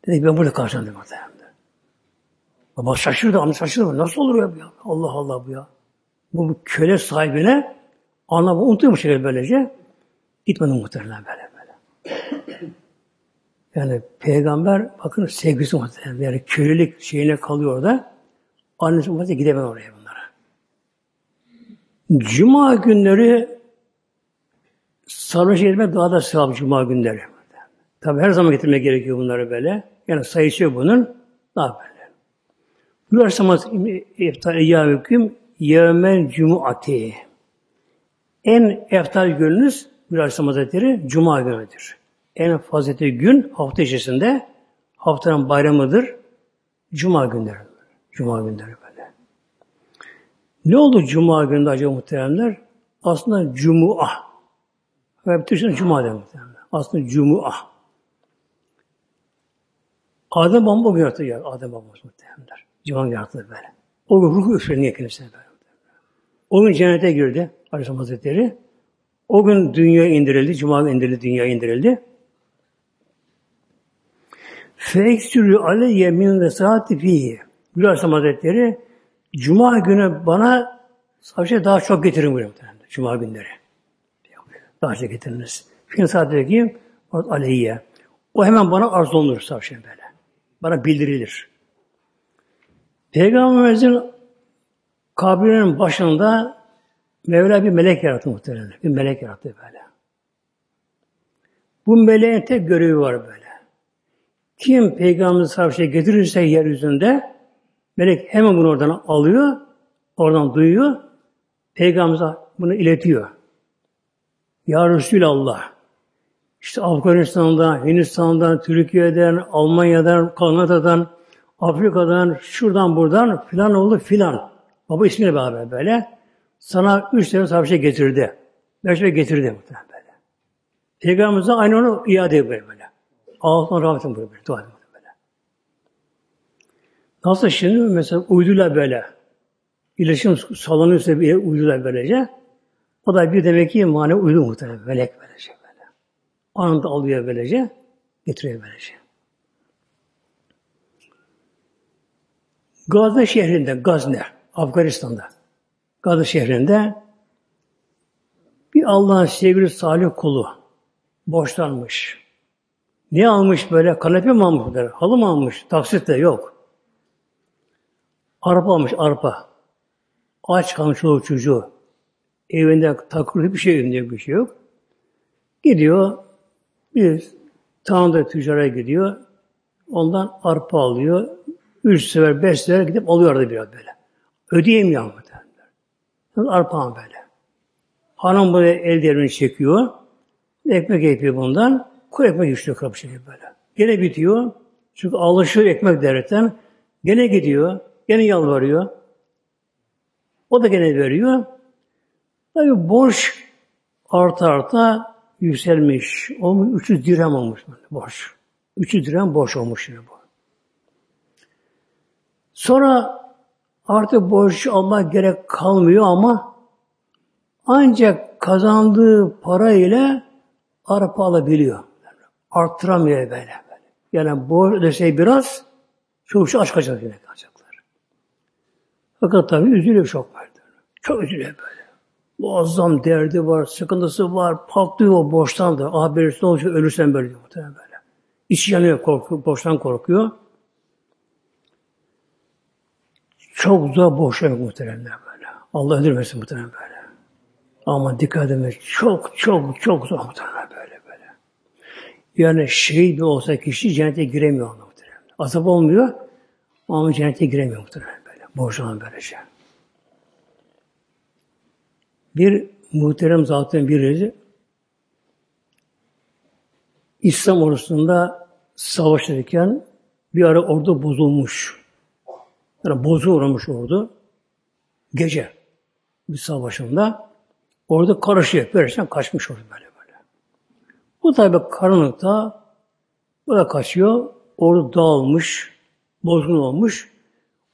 A: Dedi ben burada karşılandım muhtemelen. Baba şaşırdı, anne şaşırdı. Nasıl olur ya bu ya? Allah Allah bu ya. Bu, bu köle sahibine anlamı unutuyormuş şekilde böylece. Gitmedi muhtemelen böyle böyle. Yani peygamber bakın sevgisi muhtemelen. Yani kölelik şeyine kalıyor orada. Annesi muhtemelen gidemez oraya bunlara. Cuma günleri sarhoş etmek daha da sevap Cuma günleri. Tabi her zaman getirmek gerekiyor bunları böyle. Yani sayısı yok bunun. Daha böyle. Buyursamaz eftal eyyâmüküm yevmel cumuati. En eftal gününüz Buyursamaz Hazretleri Cuma günüdür en faziletli gün hafta içerisinde haftanın bayramıdır. Cuma günleri. Cuma günleri böyle. Ne oldu Cuma gününde acaba muhteremler? Aslında Cuma. Ve Türkçe'de Cuma demek muhteremler. Aslında Cuma. Adem bamba gün yarattı ya. Adem bamba muhteremler. Cuma yarattı böyle. O gün ruh üfleniyor kendisine böyle. O gün cennete girdi Aleyhisselam Hazretleri. O gün dünya indirildi. Cuma indirildi, dünya indirildi. Feksürü aleyye min ve saati fihi. Gül Aleyhisselam Hazretleri Cuma günü bana savcı daha çok getirin buyuruyor. Cuma günleri. Daha çok getiriniz. Fin saati ki aleyye. O hemen bana arz olunur savcı böyle. Bana bildirilir. Peygamberimizin kabrinin başında Mevla bir melek yarattı muhtemelen. Bir melek yarattı böyle. Bu meleğin tek görevi var böyle. Kim Peygamberimiz sallallahu şey getirirse yeryüzünde melek hemen bunu oradan alıyor, oradan duyuyor, Peygamberimize bunu iletiyor. Ya Resulallah, işte Afganistan'dan, Hindistan'dan, Türkiye'den, Almanya'dan, Kanada'dan, Afrika'dan, şuradan buradan filan oldu filan. Baba ismiyle beraber böyle. Sana üç tane şey getirdi. Beş şey getirdi muhtemelen böyle. Peygamberimize aynı onu iade ediyor böyle. Allah'tan rahmetin buyuruyor böyle. Dua böyle. Nasıl şimdi mesela uyduyla böyle. İletişim sallanıyorsa bir uyduyla böylece. O da bir demek ki mane uydu muhtemelen. Melek böylece böyle. Anında alıyor böylece. Getiriyor böylece. Gazne şehrinde, Gazne, Afganistan'da. Gazi şehrinde bir Allah'ın sevgili salih kulu borçlanmış. Ne almış böyle? Kanepe mi almış? Böyle? Halı mı almış? Taksit de yok. Arpa almış, arpa. Aç kalmış çoluk çocuğu. Evinde takılı bir şey evinde bir şey yok. Gidiyor, bir tanrı tüccara gidiyor. Ondan arpa alıyor. Üç sefer, beş sefer gidip alıyor arada biraz böyle. Ödeyemiyor ama. Arpa böyle. Hanım böyle el çekiyor. Ekmek yapıyor bundan. Kuru ekmek işliyor kapı şekilde böyle. Gene bitiyor. Çünkü alışıyor ekmek derken. Gene gidiyor. Gene yalvarıyor. O da gene veriyor. Tabi borç arta arta yükselmiş. Olmuş, 300 dirhem olmuş borç. 300 dirhem borç olmuş şimdi bu. Sonra artık borç almak gerek kalmıyor ama ancak kazandığı para ile arpa alabiliyor. Arttıramıyor böyle. böyle. Yani borç ödese biraz çok şey aç kaçacak yine kalacaklar. Fakat tabii üzülüyor çok böyle. Çok üzülüyor böyle. Muazzam derdi var, sıkıntısı var, patlıyor o borçtan da. Ah birisi olacak ölürsen böyle diyor muhtemelen böyle. İçi yanıyor, korkuyor, borçtan korkuyor. Çok zor boşanmak muhtemelen böyle. Allah öldürmesin muhtemelen böyle. Ama dikkat edin çok çok çok zor muhtemelen. Yani şehit bir olsa kişi cennete giremiyor muhtemelen. Azap olmuyor ama cennete giremiyor muhtemelen böyle. Boşanan böylece. Şey. Bir muhterem zaten biri İslam ordusunda savaşırken bir ara ordu bozulmuş. Yani bozu uğramış ordu. Gece bir savaşında orada karışıyor. Perişan kaçmış böyle böyle. Bu tabi karanlıkta bu da kaçıyor. Ordu dağılmış, bozgun olmuş.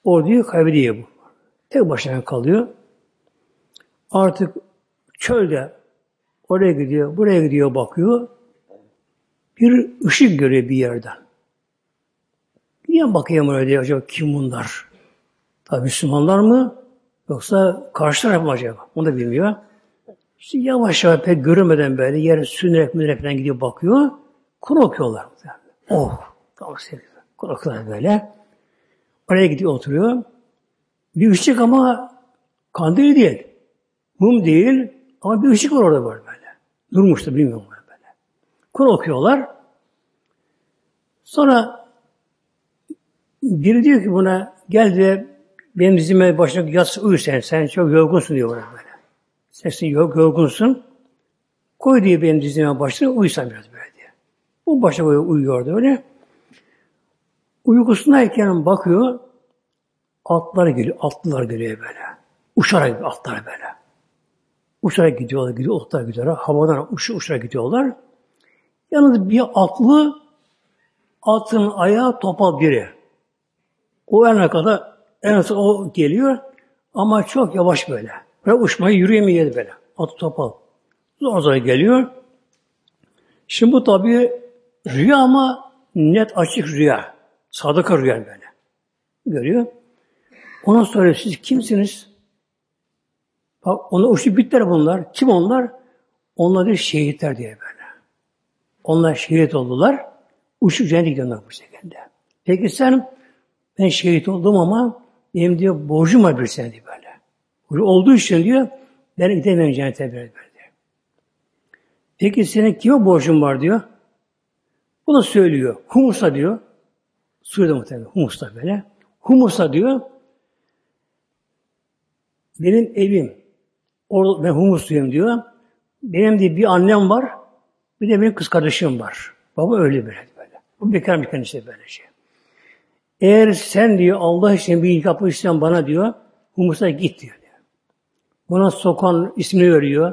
A: Orduyu kaybediyor bu. Tek başına kalıyor. Artık çölde oraya gidiyor, buraya gidiyor, bakıyor. Bir ışık görüyor bir yerden. Niye bakayım oraya diyor acaba kim bunlar? Tabi Müslümanlar mı? Yoksa karşı taraf mı acaba? Onu da bilmiyor. İşte yavaş yavaş pek görünmeden böyle yer sünnerek münerek gidiyor bakıyor. Kur okuyorlar. Oh! Tamam sevgili. Kur okuyorlar böyle. Oraya gidiyor oturuyor. Bir ışık ama kandil değil. Mum değil. Ama bir ışık var orada böyle. böyle. Durmuş da bilmiyorum böyle. Kur okuyorlar. Sonra biri diyor ki buna gel de benim dizime başına yat uyu sen. Sen çok yorgunsun diyor bana böyle. Sen yok yorgunsun. Koy diye benim dizime başına uyusan biraz böyle diye. Bu başta böyle uyuyordu öyle. Uykusundayken bakıyor atlar geliyor. Atlılar geliyor böyle. Uçarak atlar böyle. Uçarak gidiyorlar, gidiyor, atlar gidiyorlar. Havadan uç, uçarak gidiyorlar. Yalnız bir atlı atın ayağı topal biri. O ana kadar en az o geliyor ama çok yavaş böyle. Ve uçmayı yürüyemiyor böyle. Atı topal. Zor zor geliyor. Şimdi bu tabi rüya ama net açık rüya. Sadıka rüya böyle. Görüyor. Ona soruyor siz kimsiniz? Bak ona uçtu bitler bunlar. Kim onlar? Onlar bir şehitler diye böyle. Onlar şehit oldular. Uçup cennete gidiyorlar bu şekilde. Peki sen ben şehit oldum ama benim diyor borcum var bir sene diyor böyle. Olduğu için diyor ben gidemiyorum cennete böyle böyle. Peki senin kime borcun var diyor. Bu da söylüyor. Humus'a diyor. Suriye'de muhtemelen Humus'ta böyle. Humus'a diyor. Benim evim. Orada ben Humusluyum diyor. Benim de bir annem var. Bir de benim kız kardeşim var. Baba öyle böyle böyle. Bu bekar bir kendisi böyle şey. Eğer sen diyor Allah için bir yapmışsan bana diyor, Humus'a git diyor. Buna sokan ismini veriyor.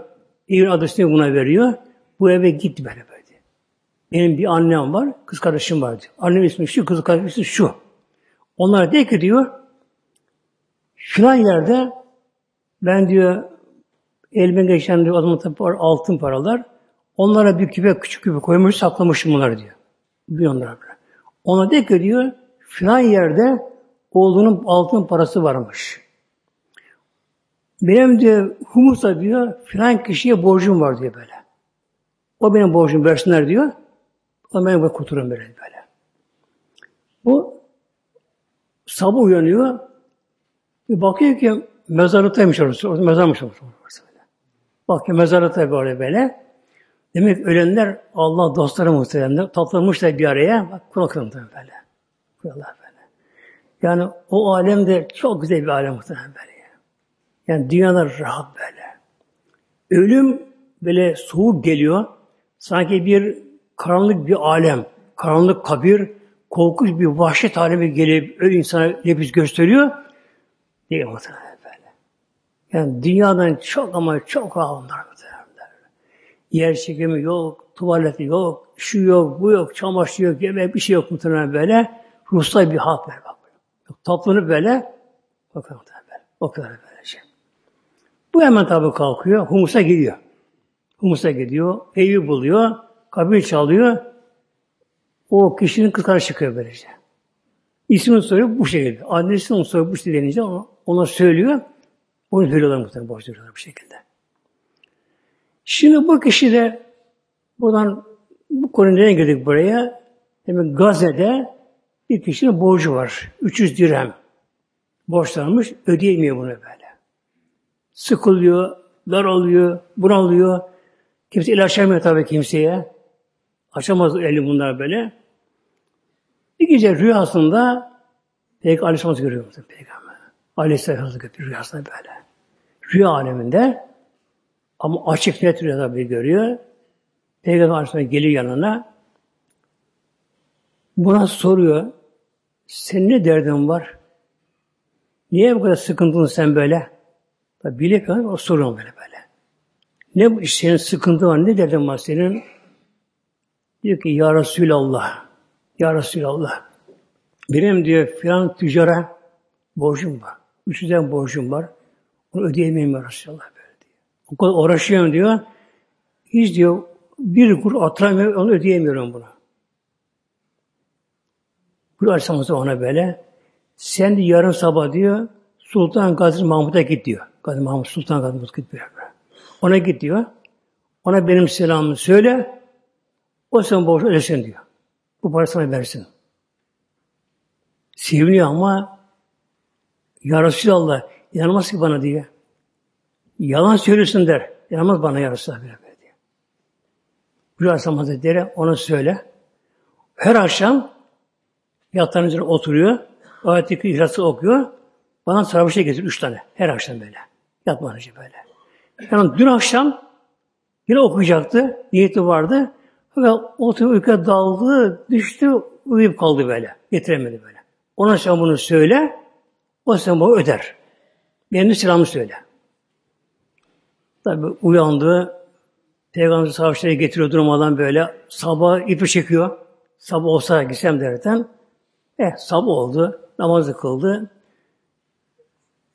A: Evin adresini buna veriyor. Bu eve git böyle böyle. Benim bir annem var, kız kardeşim var diyor. Annem ismi şu, kız kardeşim ismi şu. Onlar de ki diyor, filan yerde ben diyor elime geçen diyor o zaman altın paralar onlara bir küpe küçük küpe koymuş saklamışım bunları diyor. Bir onlara böyle. Ona de ki diyor filan yerde oğlunun altın parası varmış. Benim diyor humusa diyor filan kişiye borcum var diyor böyle. O benim borcum versinler diyor. O benim kurtulurum böyle böyle. Bu sabah uyanıyor. Bir bakıyor ki mezarlıktaymış orası. Orada mezarmış orası. Böyle. Bakıyor mezarlıkta böyle böyle. Demek ölenler Allah dostları muhteremler. Toplamışlar bir araya. Bak kulaklarım böyle. Kuruyorlar böyle. Yani o alem de çok güzel bir alem muhterem böyle. Yani dünyada rahat böyle. Ölüm böyle soğuk geliyor. Sanki bir karanlık bir alem, karanlık kabir, korkunç bir vahşet alemi gelip öyle insana nefis gösteriyor. Değil muhtemelen böyle. Yani dünyadan çok ama çok ağlamlar muhtemelen. Yer çekimi yok, tuvaleti yok, şu yok, bu yok, çamaşır yok, yemek bir şey yok muhtemelen böyle. Ruhsal bir hak böyle bak. Toplanıp böyle, bakın muhtemelen böyle. O kadar böyle. Bu hemen tabi kalkıyor, humusa gidiyor. Humusa gidiyor, evi buluyor, kabir çalıyor. O kişinin kız çıkıyor böylece. İsmini soruyor bu şekilde. Adresini onu soruyor bu şekilde denince ona, ona söylüyor. Onu söylüyorlar muhtemelen borç veriyorlar bu şekilde. Şimdi bu kişi de buradan bu konu nereye girdik buraya? Demek Gazze'de bir kişinin borcu var. 300 dirhem borçlanmış. Ödeyemiyor bunu böyle. Sıkılıyor, daralıyor, bunalıyor. Kimse ilaç açamıyor tabii kimseye. Açamaz eli bunlar böyle. Bir gece rüyasında Peygamber Aleyhisselam görüyor musun Peygamber? Aleyhisselam görüyor rüyasında böyle. Rüya aleminde ama açık net rüyada bir görüyor. Peygamber Aleyhisselam geliyor yanına. Buna soruyor. Senin ne derdin var? Niye bu kadar sıkıntın sen böyle? Tabi bilemiyor o soruyor böyle böyle. Ne bu senin sıkıntı var? Ne derdin var senin? Diyor ki Ya Resulallah. Ya Resulallah. Benim diyor filan tüccara borcum var. Üç yüzden borcum var. Onu ödeyemeyim ya Resulallah böyle diyor. O kadar uğraşıyorum diyor. Hiç diyor bir kur atıramıyorum, onu ödeyemiyorum bunu. Bir açsamızda ona böyle. Sen de yarın sabah diyor Sultan Gazi Mahmud'a git diyor. Gazi Mahmud Sultan Gazi Mahmud git diyor. Ona git diyor. Ona benim selamımı söyle. O sen borç ödesin diyor. Bu parayı sana versin. Seviniyor ama Ya Resulallah inanmaz ki bana diye. Yalan söylüyorsun der. İnanmaz bana Ya Resulallah diye. Buyur Aleyhisselam Hazretleri ona söyle. Her akşam yatağın üzerine oturuyor. Ayet-i okuyor. Bana sarhoşa getir üç tane. Her akşam böyle. Yatmadan önce böyle. Yani dün akşam yine okuyacaktı. Niyeti vardı. Fakat oturup uykuya daldı, düştü, uyuyup kaldı böyle. Getiremedi böyle. Ona sen bunu söyle, o sen bunu öder. Benim selamı söyle. Tabi uyandı, Peygamber savaşları getiriyor durmadan böyle. Sabah ipi çekiyor. Sabah olsa gitsem derken. Eh sabah oldu. Namazı kıldı.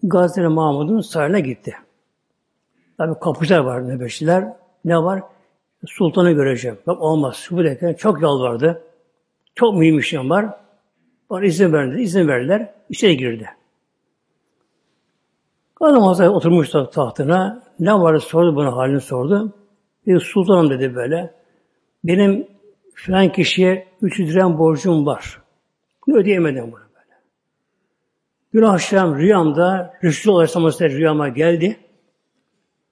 A: Gazeteli Mahmud'un sarayına gitti. Tabi kapıcılar var nöbetçiler. Ne var? Sultanı göreceğim. Bak olmaz. Bu derken çok yalvardı. Çok mühim işim var. Bana izin verdi. İzin verdiler. İçeri girdi. Adam Hazretleri oturmuş tahtına. Ne var sordu bana halini sordu. Bir sultanım dedi böyle. Benim filan kişiye 300 liram borcum var. Bunu ödeyemedim bunu Gün akşam rüyamda Resulullah Aleyhisselam rüyama geldi.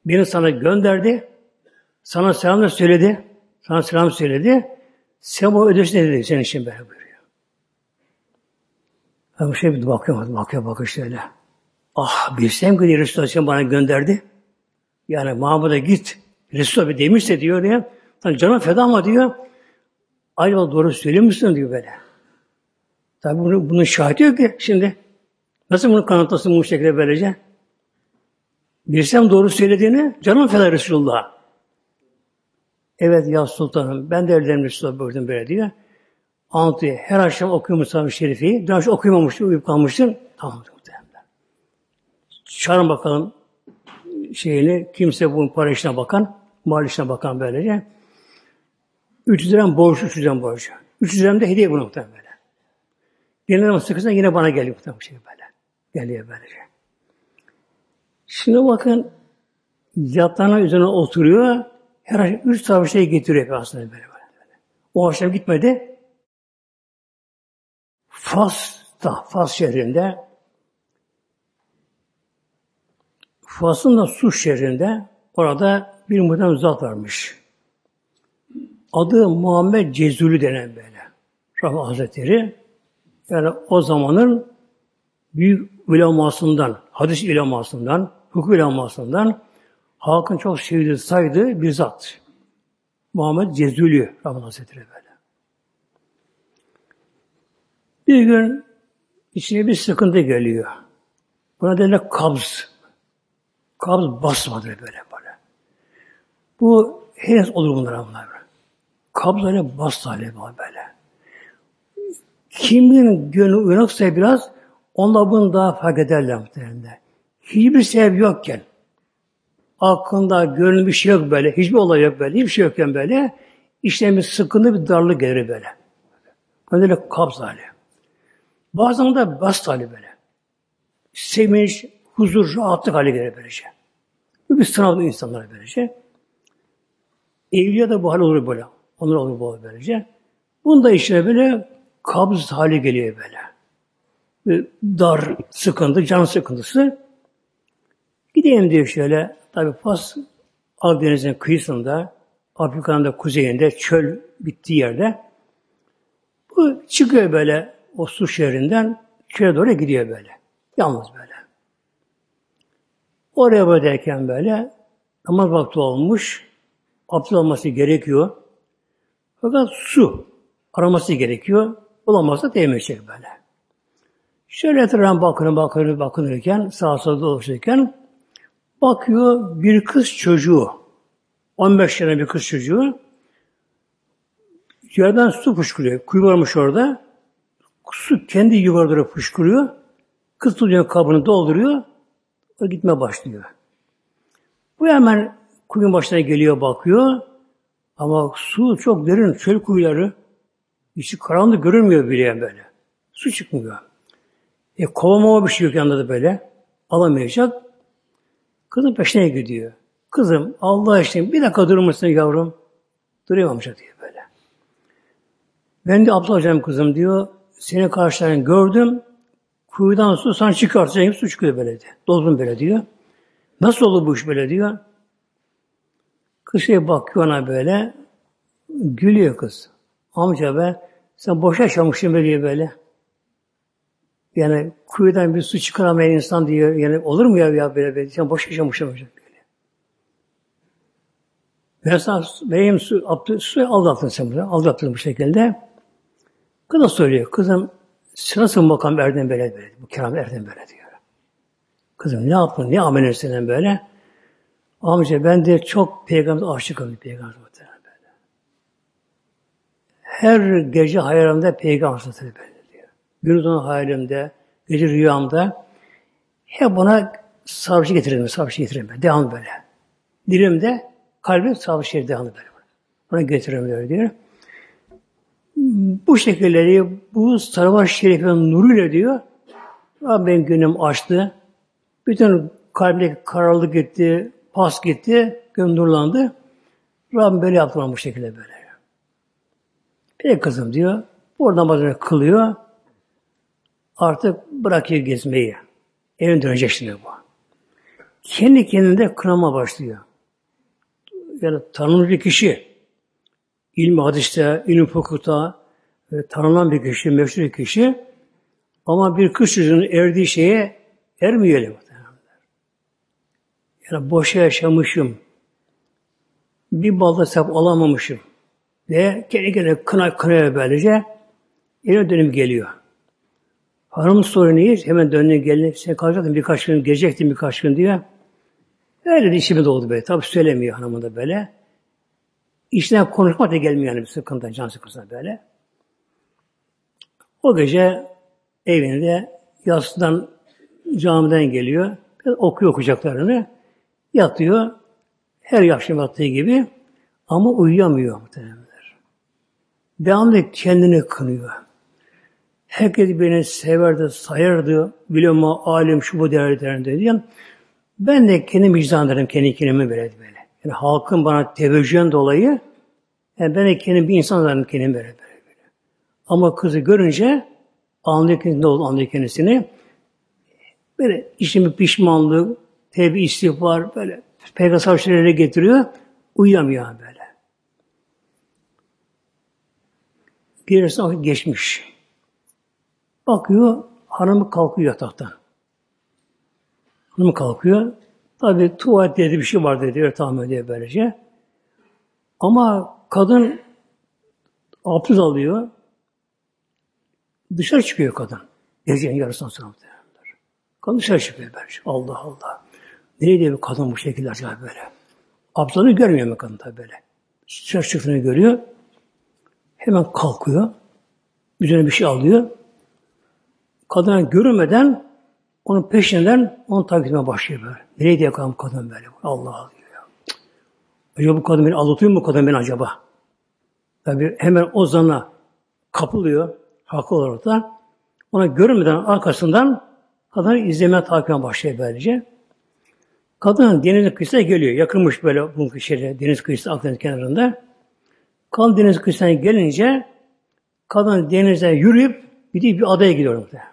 A: Beni sana gönderdi. Sana selam da söyledi. Sana selam söyledi. Sen bu ödesin dedi senin için böyle buyuruyor. Ben bu şey bir bakıyorum, bakıyor bakıyor şöyle. Ah bilsem ki Resulullah bana gönderdi. Yani Mahmud'a git. Resulullah bir demişse diyor ya. Hani canım feda mı diyor. Acaba doğru söylüyor musun diyor böyle. Tabi bunu, bunun şahidi yok ki şimdi. Nasıl bunu kanıtlasın bu şekilde böylece? Bilsem doğru söylediğini canım feda Resulullah. Evet ya sultanım ben de evlerim Resulullah buyurdum böyle diyor. Anlatıyor. Her akşam okuyor Musa Şerif'i. Dün akşam okuyamamıştım, uyup kalmıştım. Tamam muhtemelen. Çağırın bakalım şeyini, kimse bunun para işine bakan, mal işine bakan böylece. 300 liram borç, 300 liram borcu. 300 liram da hediye bu muhtemelen böyle. Birine zaman sıkırsa yine bana geliyor muhtemelen şey böyle. Geliyor böylece. Şimdi bakın yatağına üzerine oturuyor. Her akşam üç tane şey getiriyor aslında böyle, böyle. O akşam gitmedi. Fas'ta, Fas şehrinde Fas'ın da Su şehrinde orada bir muhtemelen zat varmış. Adı Muhammed Cezülü denen böyle. Rahman Hazretleri. Yani o zamanın büyük ulemasından, hadis ulemasından, hukuk ulemasından halkın çok sevdiği, saydığı bir zat. Muhammed Cezülü Rahman Hazretleri böyle. Bir gün içine bir sıkıntı geliyor. Buna derler kabz. Kabz basmadı böyle böyle. Bu henüz olur bunlar bunlar. Kabz öyle bastı hale böyle. Kimin gönlü uyanıksa biraz onlar bunu daha fark ederler muhtemelen. Hiçbir sebep yokken aklında gönlü bir şey yok böyle. Hiçbir olay yok böyle. Hiçbir şey yokken böyle. İşte bir sıkıntı, bir darlık gelir böyle. Böyle kabz hali. Bazen de bast hali böyle. Sevinç, huzur, rahatlık hali gelir böylece. Bu bir sınavda insanlar böylece. Evliya da bu hal olur böyle. Onlar olur bu böylece. Bunda işte böyle kabz hali geliyor böyle. Bir dar sıkıntı, can sıkıntısı. Gideyim diyor şöyle. Tabi Fas Akdeniz'in kıyısında, Afrika'nın da kuzeyinde, çöl bittiği yerde. Bu çıkıyor böyle o su şehrinden çöle doğru gidiyor böyle. Yalnız böyle. Oraya böyle böyle namaz vakti olmuş. Abdest olması gerekiyor. Fakat su araması gerekiyor. Bulamazsa değmeyecek böyle. Şöyle etrafına bakın, bakın, bakınırken, sağa sola dolaşırken bakıyor bir kız çocuğu, 15 yaşında bir kız çocuğu yerden su fışkırıyor. Kuyu varmış orada. Su kendi yukarı doğru fışkırıyor. Kız tutuyor kabını dolduruyor. O gitme başlıyor. Bu hemen kuyun başına geliyor bakıyor. Ama su çok derin. Çöl kuyuları. İçi karanlık görünmüyor bile böyle. Su çıkmıyor. E kovamama bir şey yok yanında da böyle. Alamayacak. Kızın peşine gidiyor. Kızım Allah aşkına bir dakika durur musun yavrum? Duruyor amca diyor böyle. Ben de Abdullah hocam kızım diyor. Seni karşıdan gördüm. Kuyudan su sana çıkartacak su çıkıyor böyle diyor. Doldum böyle diyor. Nasıl olur bu iş böyle diyor. Kız şey bakıyor ona böyle. Gülüyor kız. Amca be sen boşa yaşamışsın böyle böyle. Yani kuyudan bir su çıkaramayan insan diyor. Yani olur mu ya, ya böyle böyle. Sen boşa yaşamışsın böyle. Ben sana benim su, abdü, su aldattın sen burada. Aldattın bu şekilde. Kız da söylüyor. Kızım sen nasıl makam erdin böyle böyle. Bu kiram erdin böyle diyor. Kızım ne yaptın? Ne amel etsin böyle? Amca ben de çok peygamber aşıkım peygamber böyle. Her gece hayalimde peygamber böyle. Gündüz onun hayalimde, gece rüyamda hep buna savcı getiririm, savcı getiririm ben. Devam böyle. Dilimde kalbim savcı devamlı böyle. Buna getiririm böyle diyor. Bu şekilleri bu sarvar şerifin nuruyla diyor Rabbim günüm açtı. Bütün kalbindeki kararlılık gitti, pas gitti, gönül nurlandı. Rabbim böyle yaptı bu şekilde böyle. Peki kızım diyor. Oradan namazını kılıyor. Artık bırakıyor gezmeyi. Evine dönecek şimdi bu. Kendi kendinde kınama başlıyor. Yani tanınmış bir kişi, ilmi hadiste, ilim hukukta e, tanınan bir kişi, meşhur bir kişi ama bir kız çocuğunun erdiği şeye ermiyor Yani boşa yaşamışım. Bir balda sap alamamışım. Ve kendi kendine kına kınaya böylece yine dönüm geliyor. Hanım soruyor neyiz? Hemen döndün gelin. Sen kalacaktın birkaç gün, gelecektin birkaç gün diyor. Öyle de işime doldu böyle. Tabi söylemiyor hanımı da böyle. İşten konuşmak da gelmiyor yani bir sıkıntı, can sıkıntısı böyle. O gece evinde yastıdan camiden geliyor. Okuyor okuyacaklarını. Yatıyor. Her akşam yattığı gibi. Ama uyuyamıyor muhtemelenler. Devamlı kendini kınıyor. Herkes beni severdi, sayardı. Bilema, alim, şu bu değerli diye. Ben de kendi vicdanlarım, kendi kendimi böyle böyle. Yani halkın bana teveccühen dolayı yani ben de kendim bir insan zannım kendimi böyle, böyle. Ama kızı görünce anlıyor kendisini, ne oldu anlıyor kendisini. Böyle işimi pişmanlığı, tevbe istiğfar böyle peygamber şeylere getiriyor. Uyuyamıyor böyle. Gerisi geçmiş. Bakıyor, hanımı kalkıyor yataktan. Hanım kalkıyor. Tabi tuvalet dedi bir şey var dedi. Öyle tahmin ediyor böylece. Ama kadın abdest alıyor. Dışarı çıkıyor kadın. Gecenin yarısından sonra. Kadın dışarı çıkıyor böylece. Allah Allah. Nereye diyor kadın bu şekilde acaba böyle? Abdalını görmüyor mu kadın tabi böyle? Dışarı çıktığını görüyor. Hemen kalkıyor. Üzerine bir şey alıyor. Kadına görünmeden onun peşinden onu takip etmeye başlıyor böyle. Nereye diye kadın, kadın böyle. Allah Allah diyor. Acaba bu kadın beni aldatıyor mu kadın beni acaba? Tabi hemen o zana kapılıyor. Haklı olarak da. Ona görünmeden arkasından kadını izlemeye takip başlıyor böylece. Kadın denizin kıyısına geliyor. Yakınmış böyle bu şeyle, deniz kıyısı Akdeniz kenarında. Kadın deniz kıyısına gelince kadın denize yürüyüp bir bir adaya gidiyor muhtemelen.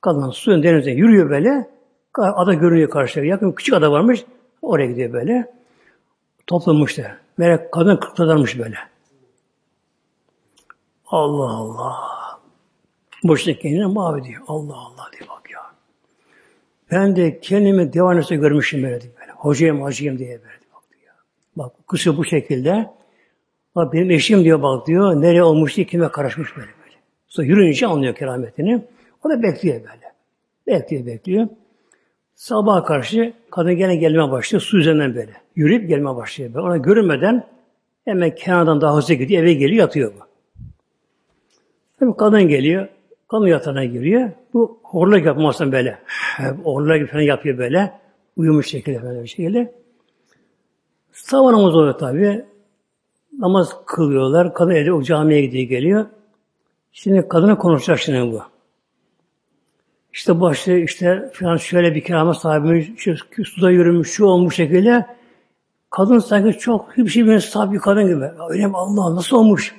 A: Kadın suyun denize yürüyor böyle. Ada görünüyor karşıya. Yakın küçük ada varmış. Oraya gidiyor böyle. Toplanmışlar. Böyle kadın kırklarmış böyle. Allah Allah. Boşuna kendine mavi diyor. Allah Allah diyor bak ya. Ben de kendimi divanesi görmüşüm böyle diyor. Böyle. Hocayım hocayım diye böyle bak diyor. Bak kısa bu şekilde. Bak benim eşim diyor bak diyor. Nereye olmuş diye kime karışmış böyle böyle. Sonra yürüyünce anlıyor kerametini. O da bekliyor böyle. Bekliyor, bekliyor. Sabah karşı kadın gene gelmeye başlıyor. Su üzerinden böyle. Yürüyüp gelmeye başlıyor. Böyle. Ona görünmeden hemen kenardan daha hızlı gidiyor. Eve geliyor, yatıyor bu. Tabii kadın geliyor. Kadın yatağına giriyor. Bu horlak yapmasın böyle. Horlak falan yapıyor böyle. Uyumuş şekilde böyle bir şekilde. Sabah namazı oluyor tabii. Namaz kılıyorlar. Kadın evde o camiye gidiyor geliyor. Şimdi kadına konuşacak şimdi bu. İşte başta işte falan şöyle bir kirama sahibi işte, suda yürümüş, şu olmuş şekilde kadın sanki çok hiçbir şey bilmeyen sahip bir kadın gibi. Öyle mi Allah nasıl olmuş?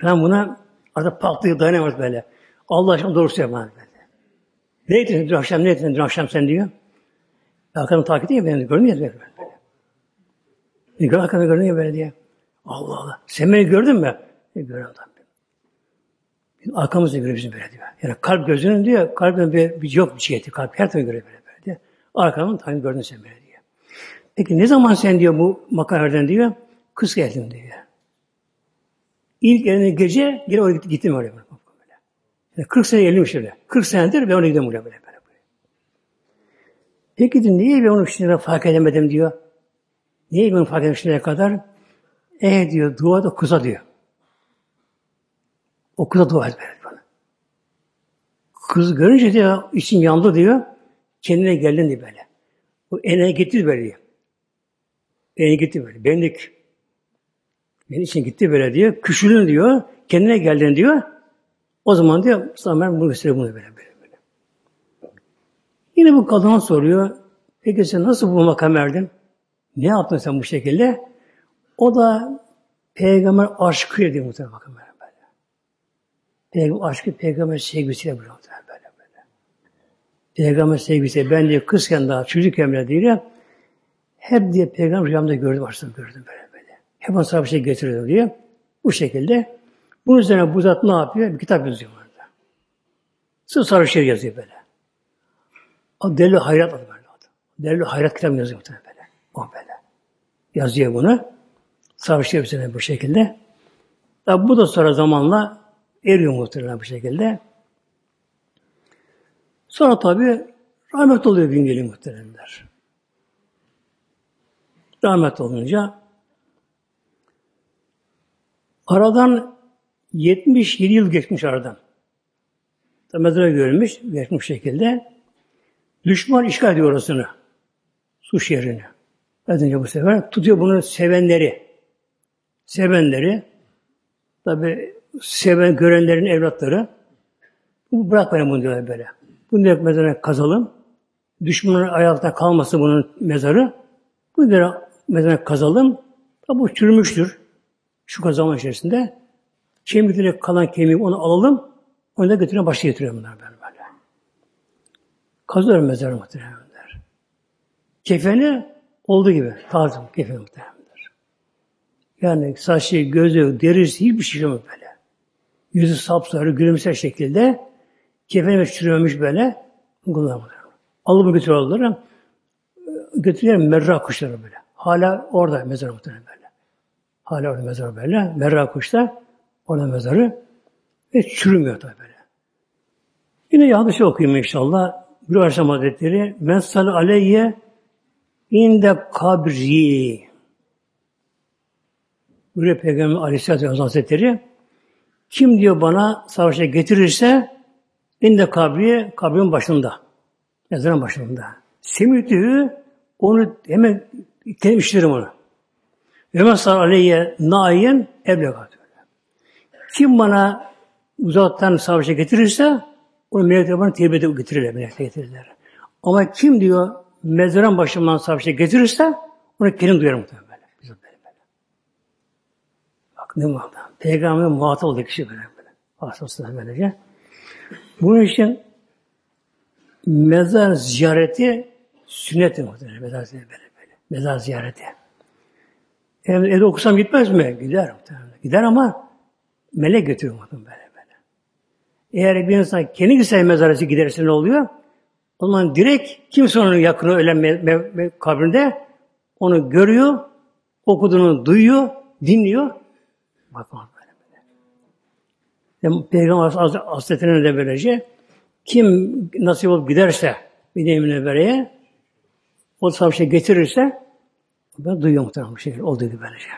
A: Falan buna artık patlıyor dayanamaz böyle. Allah aşkına doğrusu yapar böyle. Ne ettin dün akşam ne ettin dün akşam sen diyor. Arkamı takip ediyor beni görmüyor böyle. böyle. Arkamı görünüyor böyle diye. Allah Allah. Sen beni gördün mü? E, tabii. Arkamızda görüyor bizim böyle diyor. Yani kalp gözünün diyor, kalbin bir, bir yok bir şeyti. Kalp her türlü görüyor böyle, böyle diyor. Arkamın tabii gördün sen böyle diyor. Peki ne zaman sen diyor bu makamlardan diyor, kız geldin diyor. İlk eline gece geri oraya gittim öyle böyle. Yani 40 sene gelmiş öyle. 40 senedir ben oraya gidiyorum buraya böyle, böyle. Peki diyor, niye ben onu şimdiye fark edemedim diyor. Niye ben fark edemedim şimdiye kadar? Eh diyor, dua da kıza diyor. O kıza dua et bana. Kız görünce diyor, için yandı diyor. Kendine geldin diye böyle. O eline gitti böyle diyor. Eline gitti böyle. Benlik. Benim için gitti böyle diyor. Küçülün diyor. Kendine geldin diyor. O zaman diyor, sana ben bunu bunu böyle böyle böyle. Yine bu kadına soruyor. Peki sen nasıl bu makam erdin? Ne yaptın sen bu şekilde? O da peygamber aşkı diyor muhtemelen bakın böyle. Peygamber aşkı peygamber sevgisiyle böyle böyle böyle. Peygamber sevgisi ben diye kızken daha çocukken bile değil hep diye peygamber rüyamda gördüm aslında gördüm böyle böyle. Hep sana bir şey getiriyordum diye. Bu şekilde. Bunun üzerine bu zat ne yapıyor? Bir kitap yazıyor orada. Sırf sarı şey yazıyor böyle. O Delil Hayrat adı böyle. Delil Hayrat kitabı yazıyor böyle. O böyle. Yazıyor bunu. Sarı şey üzerine bu şekilde. Tabi bu da sonra zamanla eriyor muhtemelen bu şekilde. Sonra tabi rahmet oluyor gün geliyor muhteremler. Rahmet olunca aradan 77 yıl geçmiş aradan. Mezara görülmüş, geçmiş şekilde. Düşman işgal ediyor orasını. Su şehrini. Edince bu sefer tutuyor bunu sevenleri. Sevenleri tabi seven, görenlerin evlatları bu bırakmayın bunu diyorlar böyle. Bunu da mezarına kazalım. düşmanın ayakta kalması bunun mezarı. Bu bir mezarı kazalım. Bu çürümüştür. Şu zaman içerisinde. Kemikleri kalan kemiği onu alalım. Onu da götüren başa getiriyor bunlar böyle böyle. Kazıyorum mezarı muhtemelenler. Kefeni olduğu gibi. Taze kefeni muhtemelenler. Yani saçı, gözü, derisi hiçbir şey yok böyle. Yüzü sapsarı, gülümser şekilde kefeni çürümemiş böyle. Alıp götürüyorlar. Götürüyorlar merra kuşları böyle. Hala orada mezar muhtemelen böyle. Hala orada mezar böyle. Merra kuşlar orada mezarı ve çürümüyor tabi böyle. Yine hadisi okuyayım inşallah. Bir Aleyhisselam Hazretleri Men salli aleyye inde kabri Buyuruyor Peygamber Aleyhisselatü Hazretleri kim diyor bana savaşa getirirse inde kabri kabrin başında. Mezarın başında. Semitühü onu hemen temizlerim onu. Ve mesela aleyye nayen eblegat. Kim bana uzaktan savaşa getirirse onu melekler bana tevbe getirirler, melekler getirirler. Ama kim diyor mezarın başından savaşa getirirse onu kendim duyarım muhtemelen. Bak ne muhatap. Peygamber muhatap oldu kişi böyle böyle. Vasıfsız böylece. Bunun için mezar ziyareti sünnet muhtemelen. Mezar ziyareti böyle böyle. Mezar ziyareti. Eğer evde okusam gitmez mi? Gider muhtemelen. Gider ama melek götürüyor muhtemelen böyle böyle. Eğer bir insan kendi gitse mezarası giderse ne oluyor? O zaman direkt kimse onun yakını ölen me- me- me- kabrinde onu görüyor, okuduğunu duyuyor, dinliyor. Bak bak böyle böyle. Yani Peygamber Hazretleri'ne de böylece kim nasip olup giderse deyimine bereye o savaşa getirirse ben duyuyorum muhtemelen bu şekilde olduğu gibi böylece.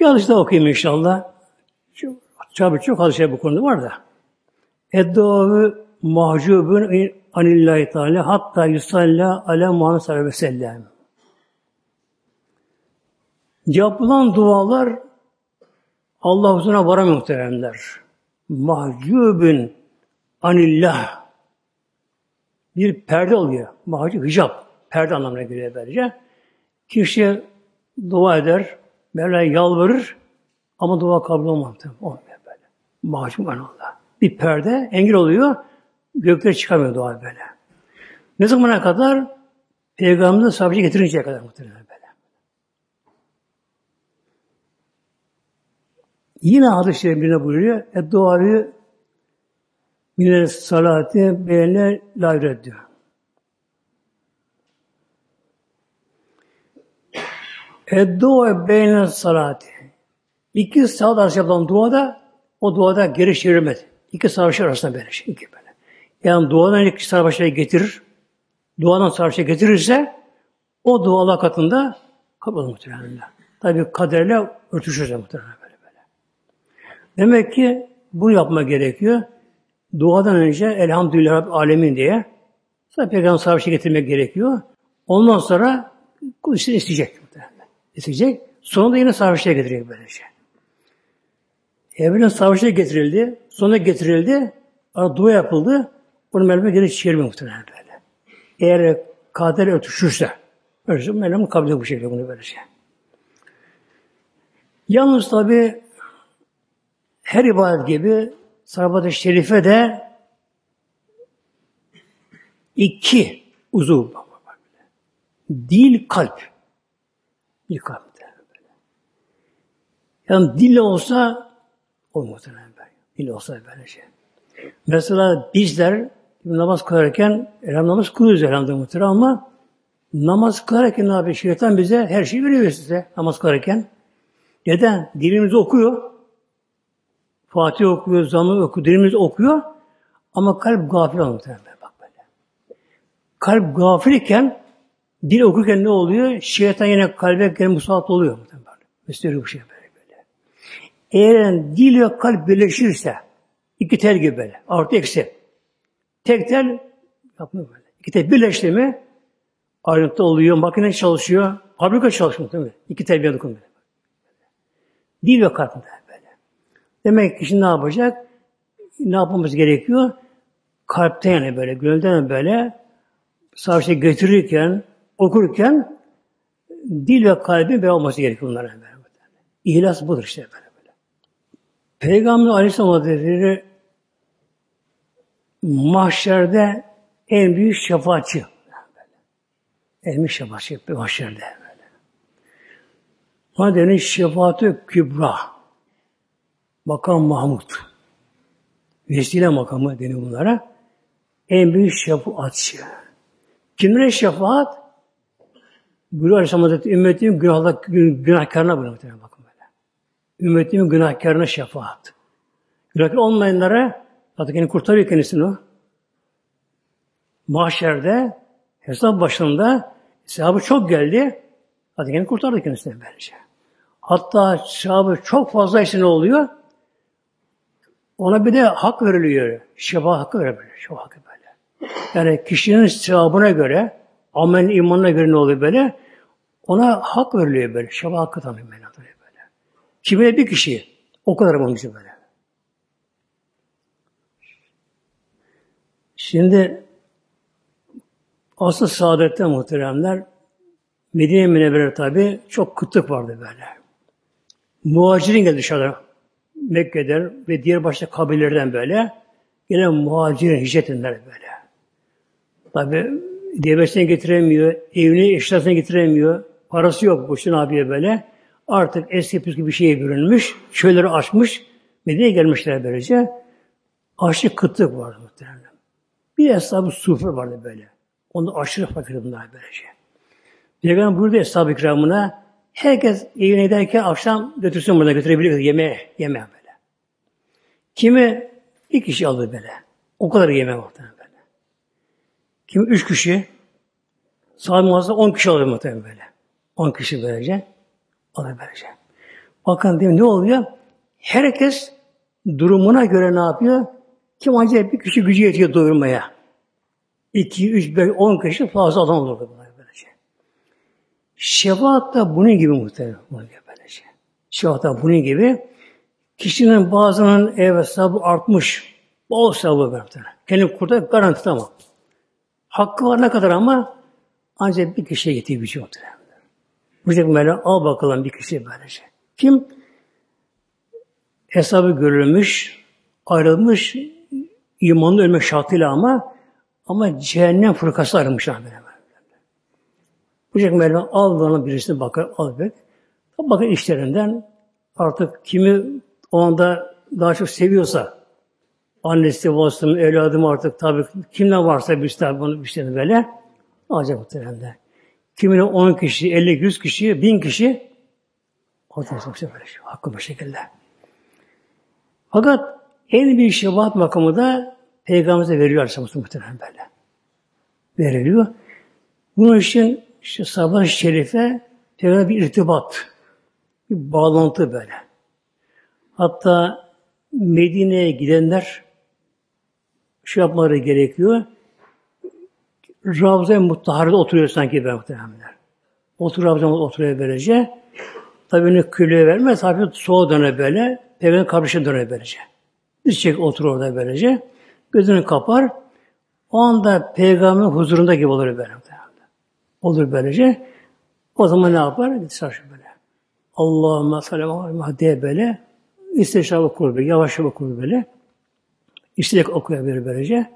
A: Bir hadis daha okuyayım inşallah. Çok, tabii çok hadis bu konuda var da. Eddavu mahcubun anillahi teala hatta yusalla ala Muhammed sallallahu aleyhi ve sellem. Yapılan dualar Allah huzuruna varamıyor muhteremler. Mahcubun anillah. Bir perde oluyor. Mahcub, hicap. Perde anlamına geliyor böylece. Kişi dua eder, Mevla'ya yalvarır ama dua kabul olmaz. Olmuyor böyle. Mahcub Allah. Bir perde engel oluyor. Göklere çıkamıyor dua böyle. Ne zamana kadar? Peygamber'in sahabeci getirinceye kadar muhtemelen böyle. Yine hadis-i şerifinde buyuruyor. Edduayı mine salati beyne la diyor. Eddua beyne salati. İki saat arası yapılan duada o duada geri çevirmedi. İki savaşı arasında böyle şey. İki böyle. Yani duadan iki savaşa getirir. Duadan savaşa getirirse o dua Allah katında kabul muhtemelen. Tabi kaderle örtüşürse muhtemelen. Demek ki bunu yapma gerekiyor. Duadan önce elhamdülillah Rabbil alemin diye sonra peygamber savaşa getirmek gerekiyor. Ondan sonra işte isteyecek. İsteyecek. Sonra da yine savaşa getirecek böylece. Evren savaşa getirildi. Sonra getirildi. Ara dua yapıldı. Bunu Mevlam'a geri çevirmiyor muhtemelen böyle. Eğer kader ötüşürse öyleyse Mevlam kabul bu şekilde bunu böylece. Yalnız tabi her ibadet gibi Sahabat-ı Şerife de iki uzuv Dil, kalp. Bir kalp. Yani dille olsa olmaz. Dil olsa böyle şey. Mesela bizler namaz kılarken elham namaz kılıyoruz elhamdülillah ama namaz kılarken yapıyor? Şeytan bize her şeyi veriyor size namaz kılarken. Neden? Dilimizi okuyor. Fatih okuyor, zammı okuyor, dilimiz okuyor. Ama kalp gafil olmuyor. Bak böyle. Kalp gafil iken dil okurken ne oluyor? Şeytan yine kalbe gelip musallat oluyor. Gösteriyor bu şey böyle böyle. Eğer dil ve kalp birleşirse iki tel gibi böyle. Artı eksi. Tek tel yapmıyor böyle. İki tel birleşti mi ayrıntı oluyor, makine çalışıyor, fabrika çalışıyor değil mi? İki tel bir dokunuyor. Dil ve kalp böyle. Demek ki şimdi ne yapacak? Ne yapmamız gerekiyor? kalpten yani böyle, gönülden böyle savaşta getirirken, okurken dil ve kalbi bir olması gerekiyor bunlara. Böyle. İhlas budur işte böyle. böyle. Peygamber Aleyhisselam Hazretleri mahşerde en büyük şefaatçi. En büyük şefaatçi mahşerde. Böyle. Buna denir şefaat-ı kübra. Makam Mahmud. Vesile makamı deniyor bunlara. En büyük şefaatçi. Kimlere şefaat? Buyuruyor Aleyhisselam Hazretleri, ümmetimin günahla, günahkarına buyuruyor. Bakın böyle. Ümmetimin günahkarına şefaat. Günahkar olmayanlara zaten kendini kurtarıyor kendisini o. Mahşerde hesap başında sahabı çok geldi. Zaten kendini kurtardı kendisini böylece. Hatta sahabı çok fazla ne oluyor? Ona bir de hak veriliyor. Şefaat hakkı veriliyor. Şefaat hakkı böyle. Yani kişinin sevabına göre, amel imanına göre ne oluyor böyle? Ona hak veriliyor böyle. Şefaat hakkı tanıyor böyle. Kimine bir kişi. O kadar bunun için böyle. Şimdi asıl saadette muhteremler Medine Münevvere tabi çok kıtlık vardı böyle. Muhacirin geldi dışarıda Mekke'den ve diğer başka kabilelerden böyle gelen muhacirin hicret edenler böyle. Tabi devesine getiremiyor, evini eşyasına getiremiyor, parası yok Boşun abiye böyle. Artık eski püskü bir şeye bürünmüş, çölleri açmış, Medine'ye gelmişler böylece. Açlık kıtlık vardı muhtemelen. Bir hesabı sufi vardı böyle. Onda aşırı fakir bunlar böylece. Peygamber burada hesabı ikramına herkes evine giderken akşam götürsün burada götürebilir yemeğe, yemeğe böyle. Kimi bir kişi alır böyle. O kadar yemeğe muhtemelen böyle. Kimi üç kişi, sahibi muhasebe on kişi alır muhtemelen böyle. On kişi böylece alır böylece. Bakın mi, ne oluyor? Herkes durumuna göre ne yapıyor? Kim ancak bir kişi gücü yetiyor doyurmaya. İki, üç, beş, on kişi fazla adam bunlar böylece. Şefaat da bunun gibi muhtemelen. Şefaat da bunun gibi. Kişinin bazının ev hesabı artmış. Bol hesabı böyle. Kendini kurtar garanti tamam. Hakkı var ne kadar ama ancak bir kişiye yetiyor gücü muhtemelen. Bu şekilde böyle al bakalım bir kişiye böylece. Kim? Hesabı görülmüş, ayrılmış, imanlı ölmek şartıyla ama ama cehennem fırkası ayrılmış böyle. Bu şekilde Mevlam al bana birisini bakar, al bek. Bakın işlerinden artık kimi o anda daha çok seviyorsa annesi, babası, evladım artık tabii kimden varsa bir tabi bunu işlerini böyle alacak muhtemelen. Kimine 10 kişi, 50, 100 kişi, 1000 kişi ortaya şey böyle şey. Hakkı bu şekilde. Fakat en büyük şefaat makamı da Peygamberimize veriliyor Aleyhisselam muhtemelen böyle. Veriliyor. Bunun için işte sabah şerife Peygamber bir irtibat, bir bağlantı böyle. Hatta Medine'ye gidenler şu yapmaları gerekiyor. Ravza-i Muttahara'da oturuyor sanki ben muhtemelenler. Otur Ravza-i oturuyor böylece. Tabi onu küllüğe vermez. Hafif soğuğa döner böyle. Peygamber kabrişe döner böylece. Diz otur orada böylece. Gözünü kapar. O anda peygamber huzurunda gibi olur böyle. Olur böylece. O zaman ne yapar? Sarşı böyle. Allahümme sallallahu diye böyle isteşabı okur böyle. Yavaş yavaş okur böyle. Okuyor böyle böylece.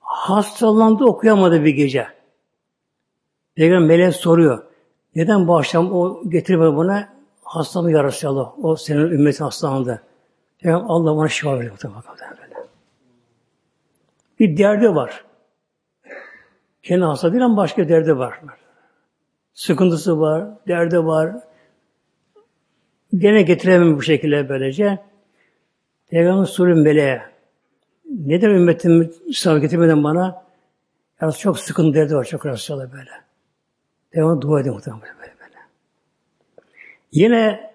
A: Hastalandı okuyamadı bir gece. Peygamber meleğe soruyor. Neden bu akşam o getirme buna hastamı yarası Allah. O senin ümmetin hastalandı. Peygamber Allah bana şifa veriyor. Böyle. Bir derdi var. Kendi hasta değil başka derdi var. Sıkıntısı var, derdi var. Gene getiremem bu şekilde böylece. Peygamber soruyor meleğe. Neden ümmetim sağ getirmeden bana? Ya çok sıkıntı derdi var, çok rahatsız böyle. Peygamber dua ediyor muhtemelen böyle, böyle. Yine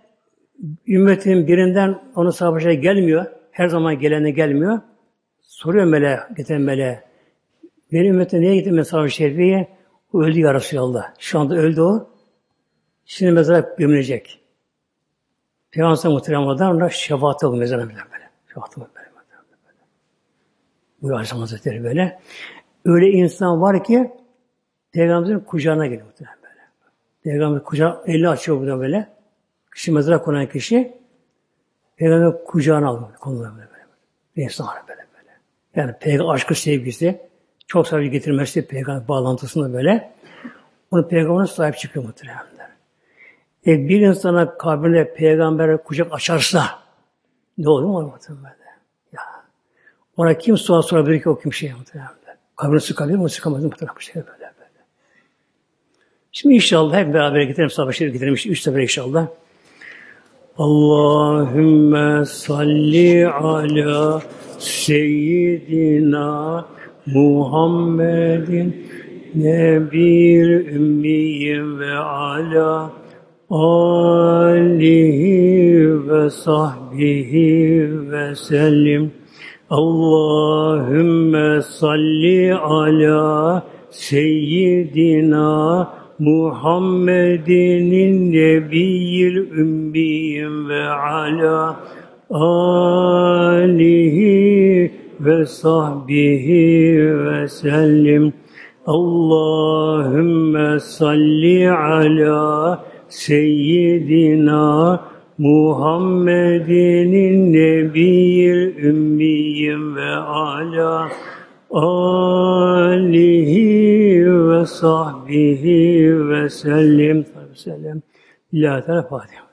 A: ümmetin birinden onun sahabı gelmiyor. Her zaman gelene gelmiyor. Soruyor meleğe, getiren meleğe. Benim ümmetim niye gittin Mesaj-ı Şerife'ye? O öldü ya Resulallah. Şu anda öldü o. Şimdi mezara gömülecek. Peygamber muhterem adam ona şefaat oldu mezara böyle. Şefaat oldu böyle. Bu Aleyhisselam Hazretleri böyle. Öyle insan var ki Peygamberin kucağına geliyor muhtemelen böyle. Peygamber kucağı eli açıyor burada böyle. Kişi mezara konan kişi Peygamber kucağına alıyor. Konuları böyle böyle. Bir insan böyle böyle. Yani peygamber aşkı sevgisi çok sevgi getirmesi peygamber bağlantısında böyle. Onu peygamberine sahip çıkıyor muhtemelen. E bir insana kabrinde peygamber kucak açarsa ne olur mu muhtemelen? Ya. Ona kim sual sorabilir ki o kimseye muhtemelen? Kabrini sıkabilir mi? Sıkamaz muhtemelen bir şey böyle böyle. Şimdi inşallah hep beraber gidelim, savaşları gidelim. İşte üç sefer inşallah. Allahümme salli ala seyyidina Muhammedin nebil ümmiyin ve ala alihi ve sahbihi ve sellim. Allahümme salli ala seyyidina Muhammedin nebiyyil ümmiyim ve ala alihi ve sahbihi ve sellim. Allahümme salli ala seyyidina Muhammedin nebiyyil ümmiyim ve ala alihi ve sahbihi ve sellim. sellem. Lillahi Teala Fatiha.